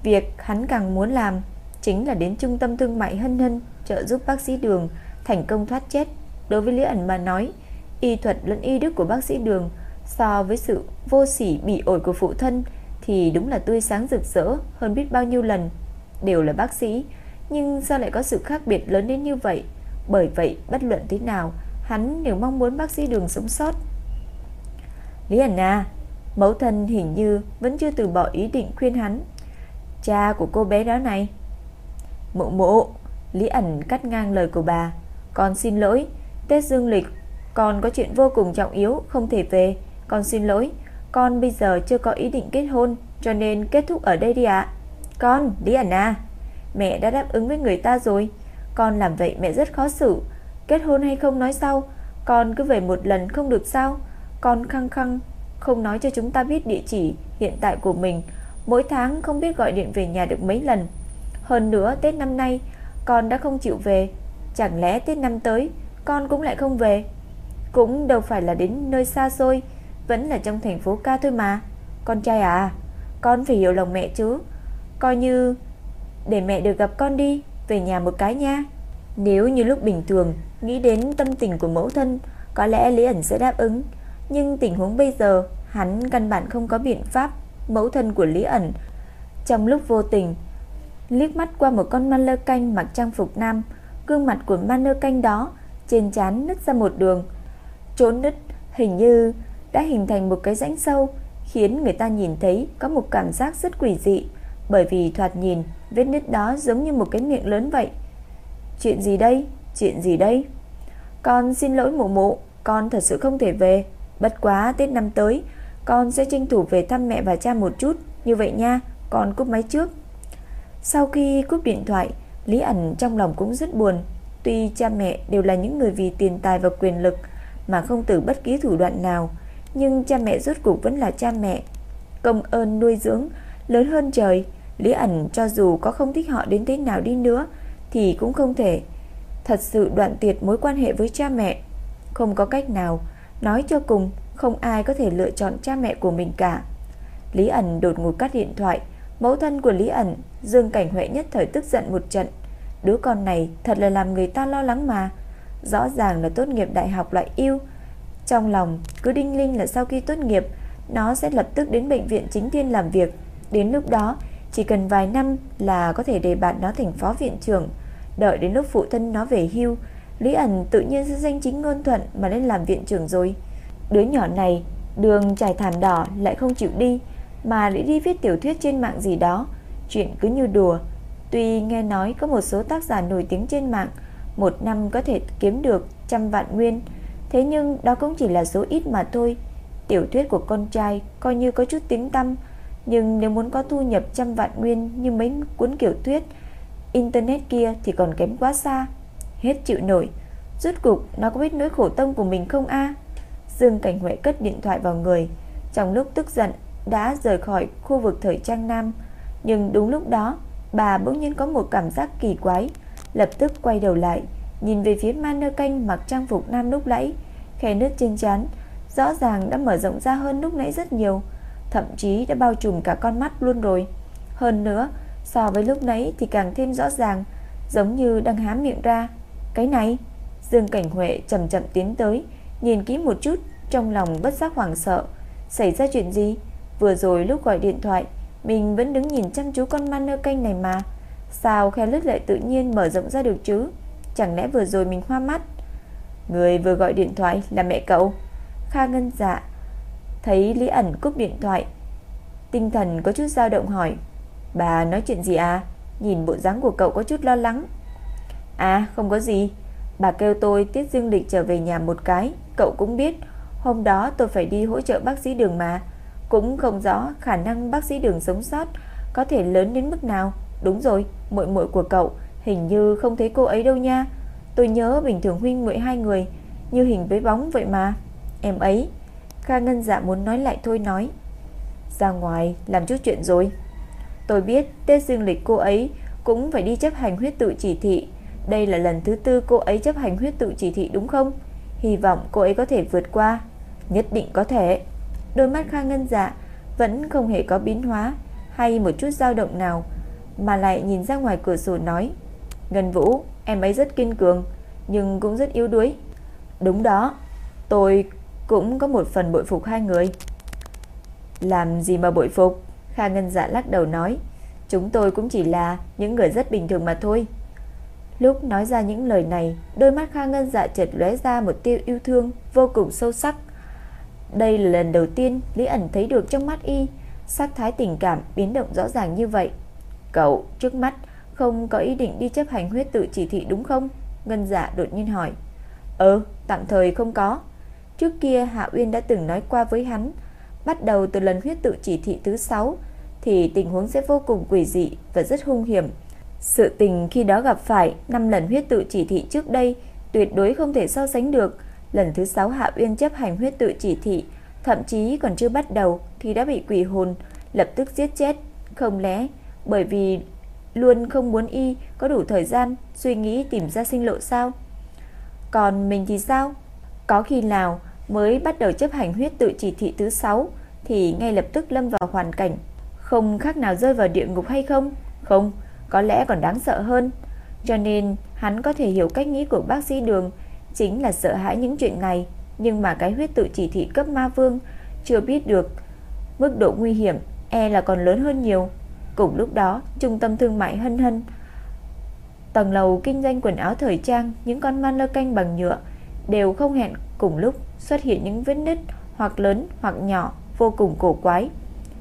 việc hắn càng muốn làm chính là đến trung tâm thương mại Hân Hân trợ giúp bác sĩ Đường thành công thoát chết. Đối với Lý ẩn mà nói, y thuật lẫn y đức của bác sĩ Đường so với sự vô sỉ bị ổi của phụ thân thì đúng là tươi sáng rực rỡ hơn biết bao nhiêu lần. Đều là bác sĩ, nhưng sao lại có sự khác biệt lớn đến như vậy? Bởi vậy, bất luận thế nào, hắn đều mong muốn bác sĩ Đường sống sót. Lý ẩn à, Mẫu thân hình như vẫn chưa từ bỏ ý định khuyên hắn Cha của cô bé đó này. Mụ mụ, Lý ẩn cắt ngang lời của bà. Con xin lỗi, Tết Dương Lịch con có chuyện vô cùng trọng yếu không thể về. Con xin lỗi, con bây giờ chưa có ý định kết hôn cho nên kết thúc ở đây đi ạ. Con, Lý ẩn à, mẹ đã đáp ứng với người ta rồi. Con làm vậy mẹ rất khó xử. Kết hôn hay không nói sau, con cứ về một lần không được sao? Con khăng khăng không nói cho chúng ta biết địa chỉ hiện tại của mình, mỗi tháng không biết gọi điện về nhà được mấy lần. Hơn nữa Tết năm nay con đã không chịu về, chẳng lẽ Tết năm tới con cũng lại không về? Cũng đâu phải là đến nơi xa xôi, vẫn là trong thành phố ca thôi mà. Con trai à, con phải hiểu lòng mẹ chứ. Coi như để mẹ được gặp con đi, về nhà một cái nha. Nếu như lúc bình thường nghĩ đến tâm tình của mẫu thân, có lẽ Lý ẩn sẽ đáp ứng. Nhưng tình huống bây giờ, hắn căn bản không có biện pháp. Mẫu thân của Lý ẩn, trong lúc vô tình, liếc mắt qua một con man lơ canh mặc trang phục nam, gương mặt của man lơ canh đó trên trán nứt ra một đường. Chỗ nứt hình như đã hình thành một cái rãnh sâu, khiến người ta nhìn thấy có một cảm giác rất quỷ dị, bởi vì thoạt nhìn vết nứt đó giống như một cái miệng lớn vậy. Chuyện gì đây? Chuyện gì đây? Con xin lỗi mụ mụ, con thật sự không thể về. Bất quá Tết năm tới, con sẽ tranh thủ về thăm mẹ và cha một chút. Như vậy nha, con cúp máy trước. Sau khi cúp điện thoại, Lý ẩn trong lòng cũng rất buồn. Tuy cha mẹ đều là những người vì tiền tài và quyền lực mà không từ bất kỳ thủ đoạn nào, nhưng cha mẹ rốt cuộc vẫn là cha mẹ. Công ơn nuôi dưỡng lớn hơn trời, Lý ẩn cho dù có không thích họ đến thế nào đi nữa thì cũng không thể thật sự đoạn tuyệt mối quan hệ với cha mẹ. Không có cách nào, nói cho cùng, không ai có thể lựa chọn cha mẹ của mình cả. Lý ẩn đột ngột cắt điện thoại, mẫu thân của Lý ẩn, Dương Cảnh Huệ nhất thời tức giận một trận. Đứa con này thật là làm người ta lo lắng mà. Rõ ràng là tốt nghiệp đại học loại yêu. Trong lòng cứ đinh linh là sau khi tốt nghiệp, nó sẽ lập tức đến bệnh viện chính thiên làm việc. Đến lúc đó, chỉ cần vài năm là có thể đề bạt nó thành phó viện trưởng. Đợi đến lúc phụ thân nó về hưu, Lý ẩn tự nhiên sẽ danh chính ngôn thuận mà lên làm viện trưởng rồi. Đứa nhỏ này, đường trải thảm đỏ lại không chịu đi, mà lại đi viết tiểu thuyết trên mạng gì đó. Chuyện cứ như đùa. Tuy nghe nói có một số tác giả nổi tiếng trên mạng, một năm có thể kiếm được trăm vạn nguyên, thế nhưng đó cũng chỉ là số ít mà thôi. Tiểu thuyết của con trai coi như có chút tiếng tăm, nhưng nếu muốn có thu nhập trăm vạn nguyên như mấy cuốn kiểu thuyết, internet kia thì còn kém quá xa. Hết chịu nổi, rốt cục nó có biết nỗi khổ tâm của mình không a? Dương Cảnh Huệ cất điện thoại vào người, trong lúc tức giận đã rời khỏi khu vực thời trang nam, nhưng đúng lúc đó, bà bỗng nhiên có một cảm giác kỳ quái, lập tức quay đầu lại, nhìn về phía Manơ Canh mặc trang phục nam lúc nãy, khe nước trên trán rõ ràng đã mở rộng ra hơn lúc nãy rất nhiều thậm chí đã bao trùm cả con mắt luôn rồi. Hơn nữa, so với lúc nãy thì càng thêm rõ ràng, giống như đang há miệng ra. Cái này, Dương Cảnh Huệ chậm chậm tiến tới, nhìn kỹ một chút, trong lòng bất giác hoảng sợ. Xảy ra chuyện gì? Vừa rồi lúc gọi điện thoại, mình vẫn đứng nhìn chăm chú con man nơ canh này mà. Sao khe lứt lại tự nhiên mở rộng ra được chứ? Chẳng lẽ vừa rồi mình hoa mắt? Người vừa gọi điện thoại là mẹ cậu. Kha Ngân dạ Thấy Lý ẩn cúp điện thoại. Tinh thần có chút dao động hỏi Bà nói chuyện gì à? Nhìn bộ dáng của cậu có chút lo lắng. À không có gì. Bà kêu tôi tiết dương lịch trở về nhà một cái Cậu cũng biết. Hôm đó tôi phải đi hỗ trợ bác sĩ đường mà. Cũng không rõ khả năng bác sĩ đường sống sót Có thể lớn đến mức nào. Đúng rồi, muội muội của cậu Hình như không thấy cô ấy đâu nha. Tôi nhớ bình thường huynh muội hai người Như hình với bóng vậy mà. Em ấy Kha Ngân Dạ muốn nói lại thôi nói. Ra ngoài, làm chút chuyện rồi. Tôi biết Tết dương lịch cô ấy Cũng phải đi chấp hành huyết tự chỉ thị. Đây là lần thứ tư cô ấy chấp hành huyết tự chỉ thị đúng không? Hy vọng cô ấy có thể vượt qua. Nhất định có thể. Đôi mắt Kha Ngân Dạ Vẫn không hề có biến hóa Hay một chút dao động nào, Mà lại nhìn ra ngoài cửa sổ nói, Ngân Vũ, em ấy rất kiên cường, Nhưng cũng rất yếu đuối. Đúng đó, Tôi cũng có một phần bội phục hai người. Làm gì mà bội phục? Kha Ngân Dạ lắc đầu nói, chúng tôi cũng chỉ là những người rất bình thường mà thôi. Lúc nói ra những lời này, đôi mắt Kha Ngân Dạ chợt lóe ra một tia yêu thương vô cùng sâu sắc. Đây là lần đầu tiên Lý ẩn thấy được trong mắt y sắc thái tình cảm biến động rõ ràng như vậy. Cậu trước mắt không có ý định đi chấp hành huyết tự chỉ thị đúng không? Ngân dạ đột nhiên hỏi. Ừ, tạm thời không có. Trước kia Hạ Uyên đã từng nói qua với hắn, bắt đầu từ lần huyết tự chỉ thị thứ 6 thì tình huống sẽ vô cùng quỷ dị và rất hung hiểm. Sự tình khi đó gặp phải năm lần huyết tự chỉ thị trước đây tuyệt đối không thể so sánh được. Lần thứ 6 Hạ Uyên chấp hành huyết tự chỉ thị, thậm chí còn chưa bắt đầu thì đã bị quỷ hồn lập tức giết chết, không lẽ bởi vì luôn không muốn y có đủ thời gian suy nghĩ tìm ra sinh lộ sao? Còn mình thì sao? Có khi nào mới bắt đầu chấp hành huyết tự chỉ thị thứ 6 thì ngay lập tức lâm vào hoàn cảnh không khác nào rơi vào địa ngục hay không? Không, có lẽ còn đáng sợ hơn. Cho nên hắn có thể hiểu cách nghĩ của bác sĩ Đường chính là sợ hãi những chuyện này, nhưng mà cái huyết tự chỉ thị cấp ma vương chưa biết được mức độ nguy hiểm e là còn lớn hơn nhiều. Cùng lúc đó, trung tâm thương mại Hân Hân tầng lầu kinh doanh quần áo thời trang, những con man lơ canh bằng nhựa đều không hẹn cùng lúc xuất hiện những vết nứt hoặc lớn hoặc nhỏ vô cùng cổ quái.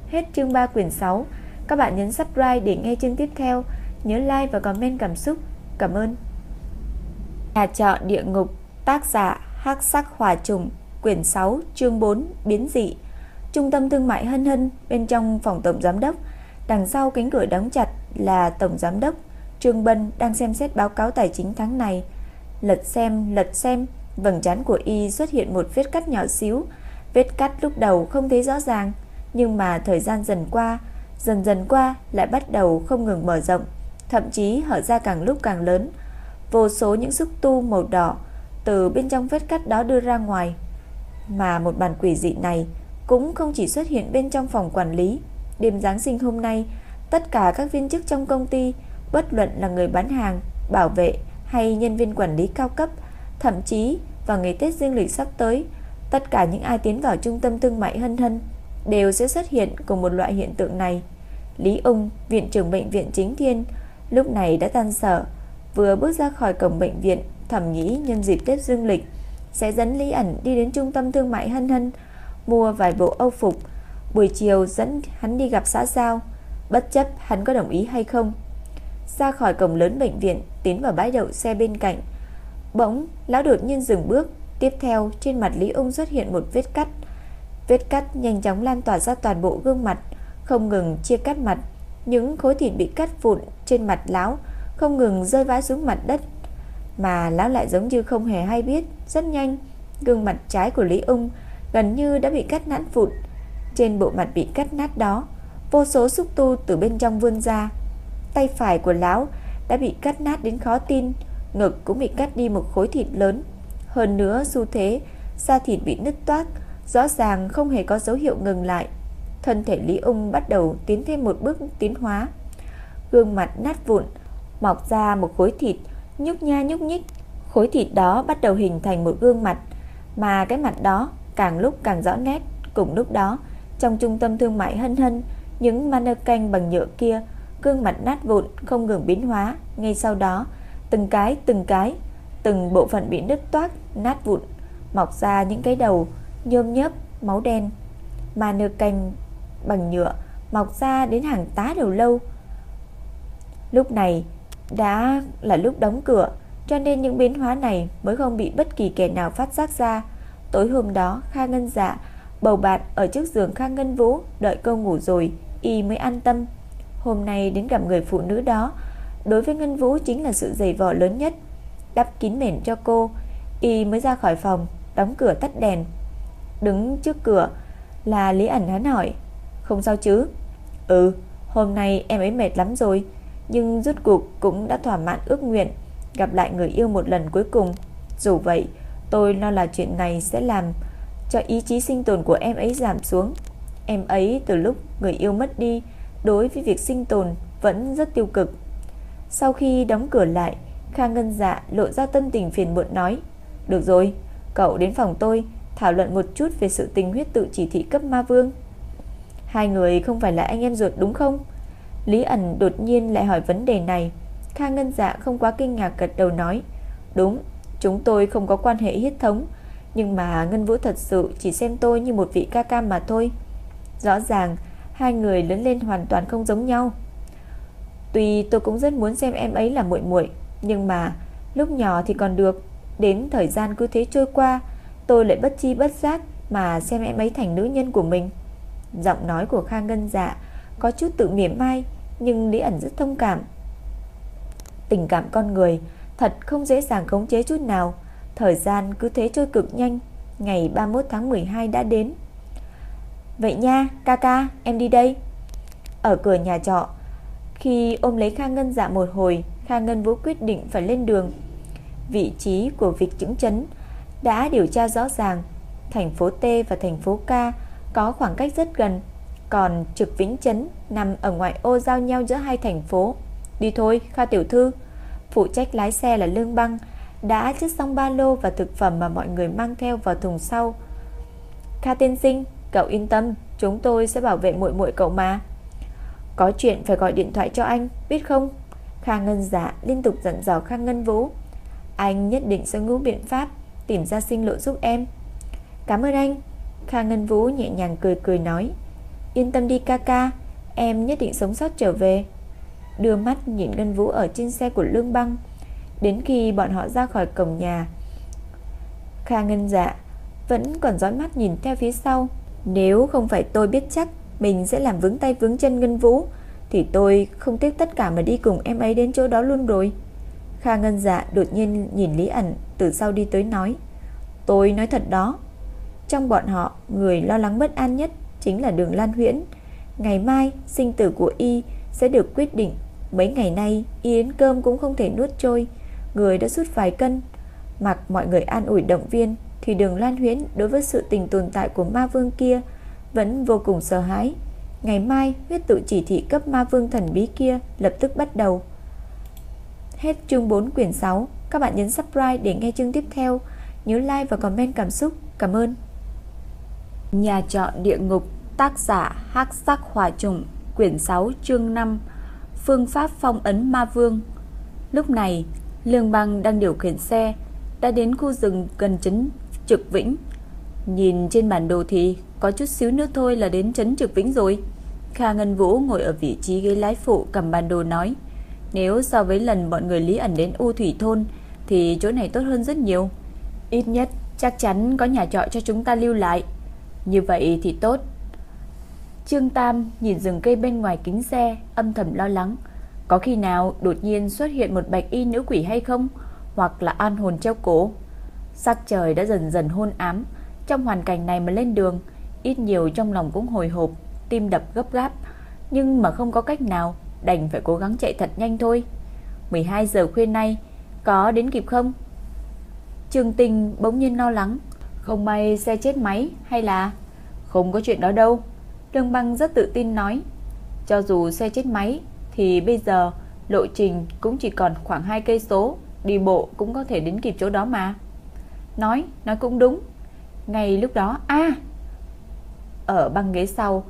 Hết chương 3 quyển 6. Các bạn nhấn subscribe để nghe chương tiếp theo. Nhớ like và comment cảm xúc. Cảm ơn. Nhà trọ địa ngục, tác giả Hắc Sắc Hỏa Trùng, quyển 6, chương 4, biến dị. Trung tâm thương mại Hân Hân, bên trong phòng tổng giám đốc, đằng sau cánh cửa đóng chặt là tổng giám đốc Trương Bân đang xem xét báo cáo tài chính tháng này. Lật xem, lật xem, vầng trán của y xuất hiện một vết cắt nhỏ xíu. Vết cắt lúc đầu không thấy rõ ràng, nhưng mà thời gian dần qua, dần dần qua lại bắt đầu không ngừng mở rộng, thậm chí hở ra càng lúc càng lớn. Vô số những xúc tu màu đỏ từ bên trong vết cắt đó đưa ra ngoài. Mà một bàn quỷ dị này cũng không chỉ xuất hiện bên trong phòng quản lý. Đêm Giáng sinh hôm nay, tất cả các viên chức trong công ty, bất luận là người bán hàng, bảo vệ hay nhân viên quản lý cao cấp, thậm chí vào ngày Tết dương lịch sắp tới, tất cả những ai tiến vào trung tâm thương mại Hân Hân đều sẽ xuất hiện cùng một loại hiện tượng này. Lý Ung, viện trưởng bệnh viện Chính Thiên, lúc này đã tan sở, vừa bước ra khỏi cổng bệnh viện, thầm nghĩ nhân dịp Tết Dương lịch sẽ dẫn Lý ẩn đi đến trung tâm thương mại Hân Hân mua vài bộ âu phục, buổi chiều dẫn hắn đi gặp xã giao, bất chấp hắn có đồng ý hay không. Ra khỏi cổng lớn bệnh viện, tiến vào bãi đậu xe bên cạnh. Bỗng, lão đột nhiên dừng bước, tiếp theo trên mặt Lý Ung xuất hiện một vết cắt. Vết cắt nhanh chóng lan tỏa ra toàn bộ gương mặt, không ngừng chia cắt mặt. Những khối thịt bị cắt vụn trên mặt lão không ngừng rơi vãi xuống mặt đất. Mà lão lại giống như không hề hay biết, rất nhanh, gương mặt trái của Lý Ung gần như đã bị cắt nát vụn. Trên bộ mặt bị cắt nát đó, vô số xúc tu từ bên trong vươn ra. Tay phải của lão đã bị cắt nát đến khó tin, ngực cũng bị cắt đi một khối thịt lớn. Hơn nữa xu thế da thịt bị nứt toác, rõ ràng không hề có dấu hiệu ngừng lại. Thân thể Lý Ung bắt đầu tiến thêm một bước tiến hóa. Gương mặt nát vụn, mọc ra một khối thịt, nhúc nha nhúc nhích. Khối thịt đó bắt đầu hình thành một gương mặt, mà cái mặt đó càng lúc càng rõ nét. Cùng lúc đó, trong trung tâm thương mại hân hân, những mannequin bằng nhựa kia, gương mặt nát vụn không ngừng biến hóa. Ngay sau đó, từng cái từng cái, từng bộ phận bị nứt toác, nát vụn, mọc ra những cái đầu nhôm nhớp, máu đen. mà nơ canh bằng nhựa mọc ra đến hàng tá đầu lâu. Lúc này đã là lúc đóng cửa, cho nên những biến hóa này mới không bị bất kỳ kẻ nào phát giác ra. Tối hôm đó, Kha Ngân Dạ bầu bạn ở trước giường Kha Ngân Vũ đợi cô ngủ rồi, y mới an tâm. Hôm nay đến gặp người phụ nữ đó, đối với Ngân Vũ chính là sự dày vò lớn nhất. Đắp kín mền cho cô, y mới ra khỏi phòng, đóng cửa tắt đèn. Đứng trước cửa là Lý ẩn hắn hỏi, không sao chứ? Ừ, hôm nay em ấy mệt lắm rồi, nhưng rút cuộc cũng đã thỏa mãn ước nguyện gặp lại người yêu một lần cuối cùng. Dù vậy, tôi lo là chuyện này sẽ làm cho ý chí sinh tồn của em ấy giảm xuống. Em ấy từ lúc người yêu mất đi, đối với việc sinh tồn vẫn rất tiêu cực. Sau khi đóng cửa lại, Kha Ngân Dạ lộ ra tâm tình phiền muộn nói: "Được rồi, cậu đến phòng tôi thảo luận một chút về sự tình huyết tự chỉ thị cấp ma vương." Hai người không phải là anh em ruột đúng không? Lý ẩn đột nhiên lại hỏi vấn đề này. Kha Ngân Dạ không quá kinh ngạc gật đầu nói: "Đúng, chúng tôi không có quan hệ huyết thống, nhưng mà Ngân Vũ thật sự chỉ xem tôi như một vị ca ca mà thôi." Rõ ràng hai người lớn lên hoàn toàn không giống nhau. Tuy tôi cũng rất muốn xem em ấy là muội muội, nhưng mà lúc nhỏ thì còn được, đến thời gian cứ thế trôi qua, tôi lại bất chi bất giác mà xem em ấy thành nữ nhân của mình. Giọng nói của Kha Ngân Dạ có chút tự mỉa mai, nhưng Lý ẩn rất thông cảm. Tình cảm con người thật không dễ dàng khống chế chút nào, thời gian cứ thế trôi cực nhanh, ngày 31 tháng 12 đã đến. Vậy nha, ca ca, em đi đây. Ở cửa nhà trọ, khi ôm lấy Kha Ngân Dạ một hồi, Kha Ngân Vũ quyết định phải lên đường. Vị trí của việc chứng chấn đã điều tra rõ ràng, thành phố T và thành phố K có khoảng cách rất gần, còn trực Vĩnh Chấn nằm ở ngoại ô giao nhau giữa hai thành phố. Đi thôi, Kha tiểu thư. Phụ trách lái xe là Lương Băng, đã chất xong ba lô và thực phẩm mà mọi người mang theo vào thùng sau. Kha tiên sinh, cậu yên tâm, chúng tôi sẽ bảo vệ muội muội cậu mà. Có chuyện phải gọi điện thoại cho anh, biết không? Kha Ngân Dạ liên tục dặn dò Kha Ngân Vũ. Anh nhất định sẽ ngũ biện pháp tìm ra sinh lộ giúp em. Cảm ơn anh. Kha Ngân Vũ nhẹ nhàng cười cười nói. Yên tâm đi ca ca, em nhất định sống sót trở về. Đưa mắt nhìn Ngân Vũ ở trên xe của Lương Băng. Đến khi bọn họ ra khỏi cổng nhà, Kha Ngân Dạ vẫn còn dõi mắt nhìn theo phía sau. Nếu không phải tôi biết chắc mình sẽ làm vướng tay vướng chân Ngân Vũ thì tôi không tiếc tất cả mà đi cùng em ấy đến chỗ đó luôn rồi. Kha Ngân Dạ đột nhiên nhìn Lý ẩn từ sau đi tới nói. Tôi nói thật đó. Trong bọn họ, người lo lắng bất an nhất chính là đường Lan Huyễn. Ngày mai, sinh tử của y sẽ được quyết định. Mấy ngày nay, y đến cơm cũng không thể nuốt trôi. Người đã sút vài cân. Mặc mọi người an ủi động viên, thì đường Lan Huyễn đối với sự tình tồn tại của ma vương kia vẫn vô cùng sợ hãi. Ngày mai, huyết tự chỉ thị cấp ma vương thần bí kia lập tức bắt đầu. Hết chương 4 quyển 6. Các bạn nhấn subscribe để nghe chương tiếp theo. Nhớ like và comment cảm xúc. Cảm ơn. Nhà trọ địa ngục Tác giả hắc sắc hỏa trùng Quyển 6 chương 5 Phương pháp phong ấn ma vương Lúc này Lương băng đang điều khiển xe Đã đến khu rừng gần trấn Trực Vĩnh Nhìn trên bản đồ thì có chút xíu nữa thôi là đến trấn Trực Vĩnh rồi. Kha Ngân Vũ ngồi ở vị trí ghế lái phụ Cầm bản đồ nói, Nếu so với lần bọn người lý ẩn đến U Thủy Thôn Thì chỗ này tốt hơn rất nhiều. Ít nhất chắc chắn có nhà trọ cho chúng ta lưu lại. Như vậy thì tốt. Trương Tam nhìn rừng cây bên ngoài kính xe, Âm thầm lo lắng, Có khi nào đột nhiên xuất hiện một bạch y nữ quỷ hay không? Hoặc là an hồn treo cổ? Sắc trời đã dần dần hôn ám, Trong hoàn cảnh này mà lên đường Ít nhiều trong lòng cũng hồi hộp Tim đập gấp gáp. Nhưng mà không có cách nào Đành phải cố gắng chạy thật nhanh thôi. 12 giờ khuya nay Có đến kịp không? Trường tình bỗng nhiên lo lắng. Không may xe chết máy hay là? Không có chuyện đó đâu. Lương Băng rất tự tin nói. Cho dù xe chết máy Thì bây giờ lộ trình cũng chỉ còn khoảng 2 cây số Đi bộ cũng có thể đến kịp chỗ đó mà. Nói, nói cũng đúng. Ngay lúc đó, a! Ở băng ghế sau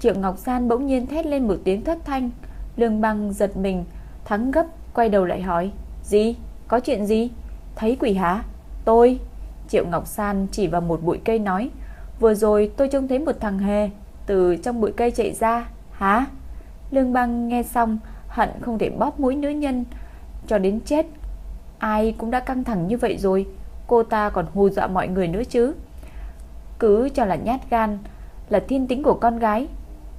Triệu Ngọc San bỗng nhiên thét lên một tiếng thất thanh Lương Băng giật mình Thắng gấp, quay đầu lại hỏi Gì? Có chuyện gì? Thấy quỷ hả? Tôi Triệu Ngọc San chỉ vào một bụi cây nói Vừa rồi tôi trông thấy một thằng hề Từ trong bụi cây chạy ra Hả? Lương băng nghe xong Hận không thể bóp mũi nữ nhân Cho đến chết Ai cũng đã căng thẳng như vậy rồi Cô ta còn hù dọa mọi người nữa chứ Cứ cho là nhát gan là thiên tính của con gái.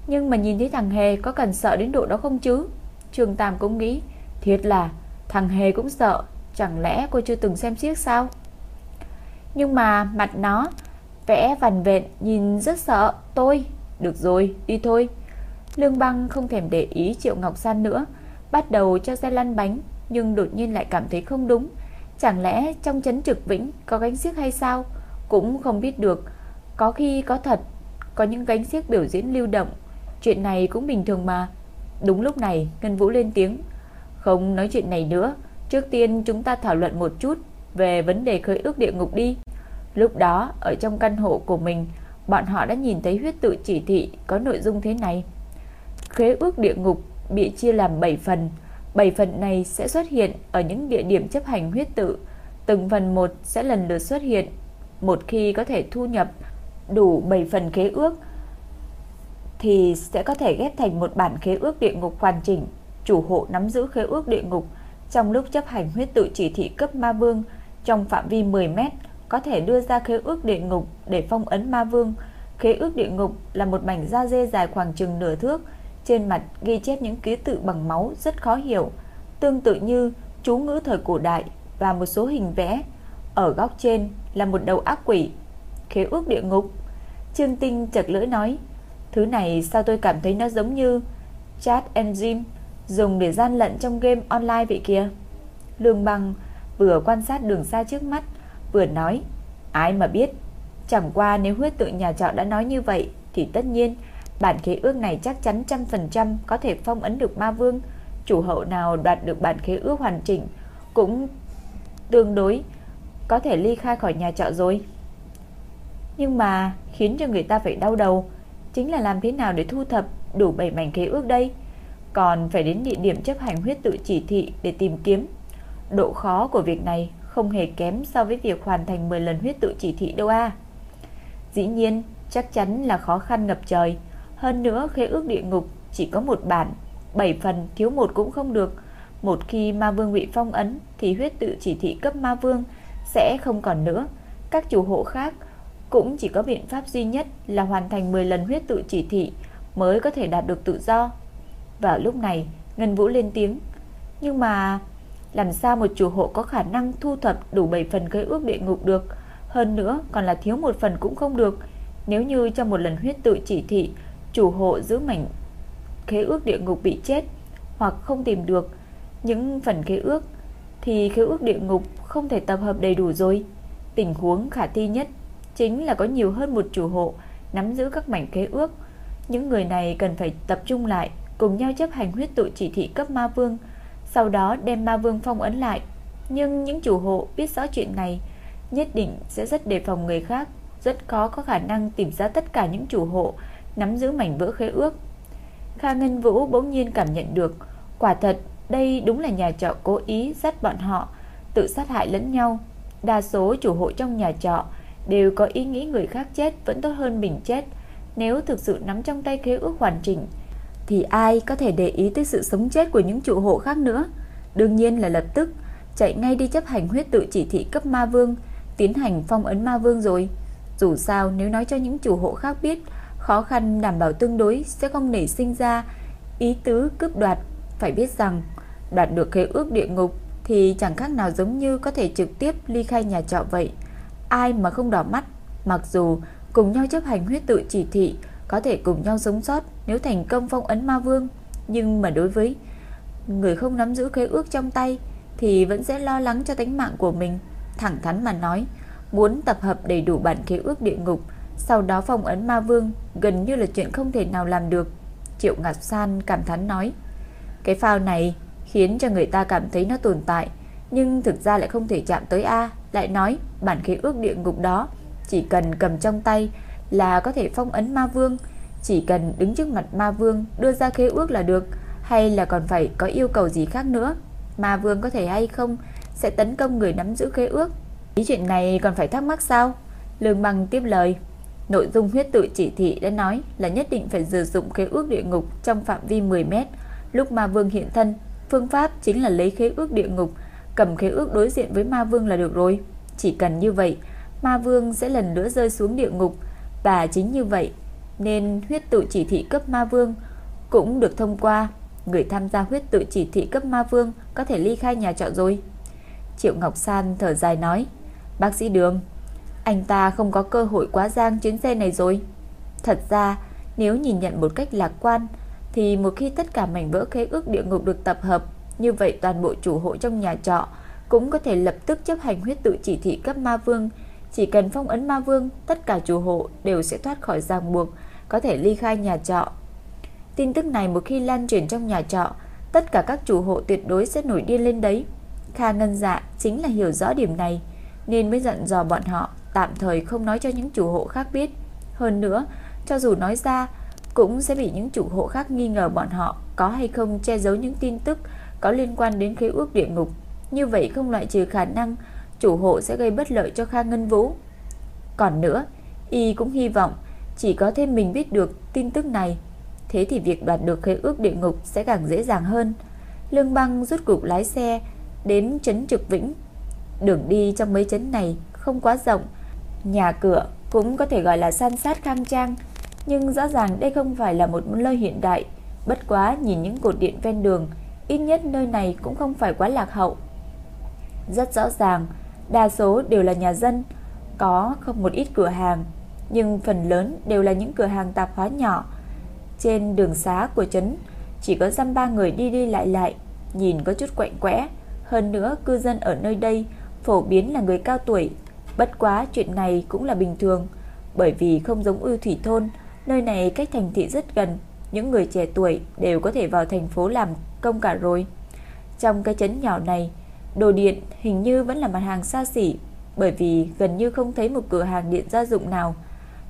Nhưng mà nhìn thấy thằng Hề Có cần sợ đến độ đó không chứ? Trường Tam cũng nghĩ, Thiệt là, thằng Hề cũng sợ, Chẳng lẽ cô chưa từng xem xiếc sao? Nhưng mà mặt nó Vẽ vằn vện, nhìn rất sợ. Tôi, Được rồi, đi thôi. Lương băng không thèm để ý Triệu Ngọc San nữa, Bắt đầu cho xe lăn bánh, Nhưng đột nhiên lại cảm thấy không đúng. Chẳng lẽ trong chấn trực vĩnh có gánh xiếc hay sao? Cũng không biết được, Có khi có thật. Có những gánh xiếc biểu diễn lưu động. Chuyện này cũng bình thường mà. Đúng lúc này, Ngân Vũ lên tiếng. Không nói chuyện này nữa. Trước tiên chúng ta thảo luận một chút Về vấn đề khơi ước địa ngục đi. Lúc đó, ở trong căn hộ của mình, Bọn họ đã nhìn thấy huyết tự chỉ thị Có nội dung thế này. Khế ước địa ngục bị chia làm 7 phần. 7 phần này sẽ xuất hiện Ở những địa điểm chấp hành huyết tự. Từng phần một sẽ lần lượt xuất hiện, Một khi có thể thu nhập. Đủ 7 phần khế ước Thì sẽ có thể ghép thành một bản khế ước địa ngục hoàn chỉnh chủ hộ nắm giữ khế ước địa ngục trong lúc chấp hành huyết tự chỉ thị cấp ma vương trong phạm vi 10 mét có thể đưa ra khế ước địa ngục để phong ấn ma vương. Khế ước địa ngục là một mảnh da dê dài khoảng chừng nửa thước, trên mặt ghi chép những ký tự bằng máu rất khó hiểu, tương tự như chú ngữ thời cổ đại và một số hình vẽ. Ở góc trên là một đầu ác quỷ. Khế ước địa ngục. Trương Tinh chật lưỡi nói, thứ này sao tôi cảm thấy nó giống như chat engine dùng để gian lận trong game online vậy kia. Lương Bằng vừa quan sát đường xa trước mắt, vừa nói, ai mà biết, chẳng qua nếu huyết tự nhà trọ đã nói như vậy thì tất nhiên bản khế ước này chắc chắn trăm phần trăm có thể phong ấn được ma vương, chủ hậu nào đoạt được bản khế ước hoàn chỉnh cũng tương đối có thể ly khai khỏi nhà trọ rồi. Nhưng mà khiến cho người ta phải đau đầu chính là làm thế nào để thu thập đủ 7 mảnh khế ước đây? Còn phải đến địa điểm chấp hành huyết tự chỉ thị để tìm kiếm. Độ khó của việc này không hề kém so với việc hoàn thành 10 lần huyết tự chỉ thị đâu a. Dĩ nhiên, chắc chắn là khó khăn ngập trời. Hơn nữa, khế ước địa ngục chỉ có một bản, 7 phần thiếu một cũng không được. Một khi ma vương bị phong ấn thì huyết tự chỉ thị cấp ma vương sẽ không còn nữa. Các chủ hộ khác cũng chỉ có biện pháp duy nhất là hoàn thành 10 lần huyết tự chỉ thị mới có thể đạt được tự do. Vào lúc này, Ngân Vũ lên tiếng. Nhưng mà làm sao một chủ hộ có khả năng thu thập đủ 7 phần khế ước địa ngục được, hơn nữa còn là thiếu một phần cũng không được. Nếu như trong một lần huyết tự chỉ thị, chủ hộ giữ mảnh khế ước địa ngục bị chết hoặc không tìm được những phần khế ước thì khế ước địa ngục không thể tập hợp đầy đủ rồi. Tình huống khả thi nhất chính là có nhiều hơn một chủ hộ nắm giữ các mảnh khế ước. Những người này cần phải tập trung lại, cùng nhau chấp hành huyết tụ chỉ thị cấp ma vương, sau đó đem ma vương phong ấn lại. Nhưng những chủ hộ biết rõ chuyện này, nhất định sẽ rất đề phòng người khác, rất khó có khả năng tìm ra tất cả những chủ hộ nắm giữ mảnh vỡ khế ước. Kha Ngân Vũ bỗng nhiên cảm nhận được, quả thật đây đúng là nhà trọ cố ý dắt bọn họ tự sát hại lẫn nhau. Đa số chủ hộ trong nhà trọ đều có ý nghĩ người khác chết vẫn tốt hơn mình chết. Nếu thực sự nắm trong tay khế ước hoàn chỉnh thì ai có thể để ý tới sự sống chết của những chủ hộ khác nữa. Đương nhiên là lập tức chạy ngay đi chấp hành huyết tự chỉ thị cấp ma vương, tiến hành phong ấn ma vương rồi. Dù sao nếu nói cho những chủ hộ khác biết, khó khăn đảm bảo tương đối sẽ không nảy sinh ra ý tứ cướp đoạt. Phải biết rằng, đoạt được khế ước địa ngục thì chẳng khác nào giống như có thể trực tiếp ly khai nhà trọ vậy. Ai mà không đỏ mắt, mặc dù cùng nhau chấp hành huyết tự chỉ thị, có thể cùng nhau sống sót nếu thành công phong ấn ma vương, nhưng mà đối với người không nắm giữ khế ước trong tay thì vẫn sẽ lo lắng cho tính mạng của mình. Thẳng thắn mà nói, muốn tập hợp đầy đủ bản khế ước địa ngục, sau đó phong ấn ma vương gần như là chuyện không thể nào làm được. Triệu Ngạc San cảm thán nói, cái phao này khiến cho người ta cảm thấy nó tồn tại, nhưng thực ra lại không thể chạm tới A, lại nói bản khế ước địa ngục đó chỉ cần cầm trong tay là có thể phong ấn ma vương, chỉ cần đứng trước mặt ma vương đưa ra khế ước là được, hay là còn phải có yêu cầu gì khác nữa. Ma vương có thể hay không sẽ tấn công người nắm giữ khế ước. Ý chuyện này còn phải thắc mắc sao? Lương Bằng tiếp lời. Nội dung huyết tự chỉ thị đã nói là nhất định phải sử dụng khế ước địa ngục trong phạm vi 10 mét. Lúc ma vương hiện thân, phương pháp chính là lấy khế ước địa ngục, cầm khế ước đối diện với ma vương là được rồi. Chỉ cần như vậy, ma vương sẽ lần nữa rơi xuống địa ngục. Và chính như vậy, nên huyết tự chỉ thị cấp ma vương cũng được thông qua. Người tham gia huyết tự chỉ thị cấp ma vương có thể ly khai nhà trọ rồi. Triệu Ngọc San thở dài nói, bác sĩ Đường, anh ta không có cơ hội quá giang chuyến xe này rồi. Thật ra, nếu nhìn nhận một cách lạc quan, thì một khi tất cả mảnh vỡ khế ước địa ngục được tập hợp, như vậy toàn bộ chủ hộ trong nhà trọ cũng có thể lập tức chấp hành huyết tự chỉ thị cấp ma vương. Chỉ cần phong ấn ma vương, tất cả chủ hộ đều sẽ thoát khỏi ràng buộc, có thể ly khai nhà trọ. Tin tức này một khi lan truyền trong nhà trọ, tất cả các chủ hộ tuyệt đối sẽ nổi điên lên đấy. Kha Ngân Dạ chính là hiểu rõ điểm này, nên mới dặn dò bọn họ tạm thời không nói cho những chủ hộ khác biết. Hơn nữa, cho dù nói ra, cũng sẽ bị những chủ hộ khác nghi ngờ bọn họ có hay không che giấu những tin tức có liên quan đến khế ước địa ngục. Như vậy không loại trừ khả năng chủ hộ sẽ gây bất lợi cho Kha Ngân Vũ. Còn nữa, y cũng hy vọng chỉ có thêm mình biết được tin tức này, thế thì việc đoạt được khế ước địa ngục sẽ càng dễ dàng hơn. Lương Băng rút cục lái xe đến trấn Trực Vĩnh. Đường đi trong mấy trấn này không quá rộng, nhà cửa cũng có thể gọi là san sát khang trang, nhưng rõ ràng đây không phải là một nơi hiện đại, bất quá nhìn những cột điện ven đường, ít nhất nơi này cũng không phải quá lạc hậu. Rất rõ ràng, đa số đều là nhà dân, có không một ít cửa hàng, nhưng phần lớn đều là những cửa hàng tạp hóa nhỏ. Trên đường xá của trấn chỉ có dăm ba người đi đi lại lại, nhìn có chút quạnh quẽ. Hơn nữa cư dân ở nơi đây phổ biến là người cao tuổi. Bất quá chuyện này cũng là bình thường, bởi vì không giống ưu thủy thôn, nơi này cách thành thị rất gần, những người trẻ tuổi đều có thể vào thành phố làm công cả rồi. Trong cái chấn nhỏ này, đồ điện hình như vẫn là mặt hàng xa xỉ, bởi vì gần như không thấy một cửa hàng điện gia dụng nào.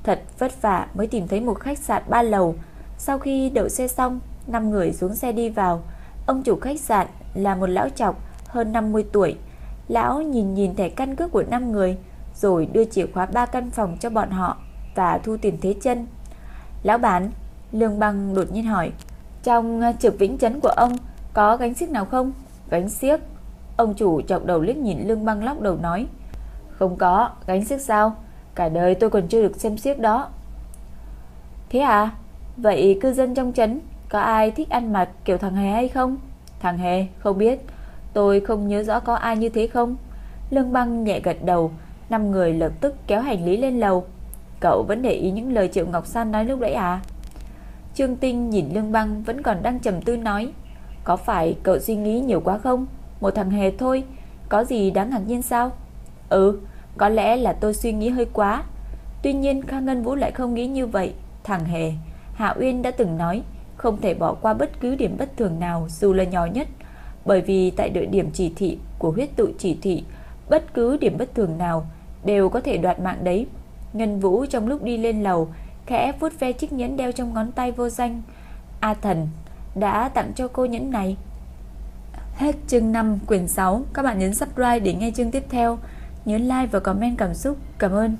Thật vất vả mới tìm thấy một khách sạn ba lầu. Sau khi đậu xe xong, năm người xuống xe đi vào. Ông chủ khách sạn là một lão chọc hơn 50 tuổi. Lão nhìn nhìn thẻ căn cước của năm người, rồi đưa chìa khóa ba căn phòng cho bọn họ và thu tiền thế chân. Lão bán, Lương Băng đột nhiên hỏi, trong ờ, trực vĩnh chấn của ông có gánh xiếc nào không? Gánh xiếc? Ông chủ chọc đầu liếc nhìn Lương Băng lóc đầu nói, không có, gánh xiếc sao? Cả đời tôi còn chưa được xem xiếc đó. Thế à? Vậy cư dân trong trấn có ai thích ăn mặc kiểu thằng Hề hay không? Thằng Hề, không biết. Tôi không nhớ rõ có ai như thế không? Lương băng nhẹ gật đầu, năm người lập tức kéo hành lý lên lầu. Cậu vẫn để ý những lời Triệu Ngọc San nói lúc nãy à? Trương Tinh nhìn Lương băng vẫn còn đang trầm tư nói. Có phải cậu suy nghĩ nhiều quá không? Một thằng Hề thôi, có gì đáng ngạc nhiên sao? Ừ, có lẽ là tôi suy nghĩ hơi quá. Tuy nhiên Kha Ngân Vũ lại không nghĩ như vậy. Thằng Hề, Hạ Uyên đã từng nói không thể bỏ qua bất cứ điểm bất thường nào dù là nhỏ nhất, bởi vì tại địa điểm chỉ thị của huyết tụ chỉ thị, bất cứ điểm bất thường nào đều có thể đoạt mạng đấy. Ngân Vũ trong lúc đi lên lầu, khẽ vuốt ve chiếc nhẫn đeo trong ngón tay vô danh. A Thần đã tặng cho cô nhẫn này. Hết chương 5 quyển 6, các bạn nhấn subscribe để nghe chương tiếp theo. Nhớ like và comment cảm xúc. Cảm ơn.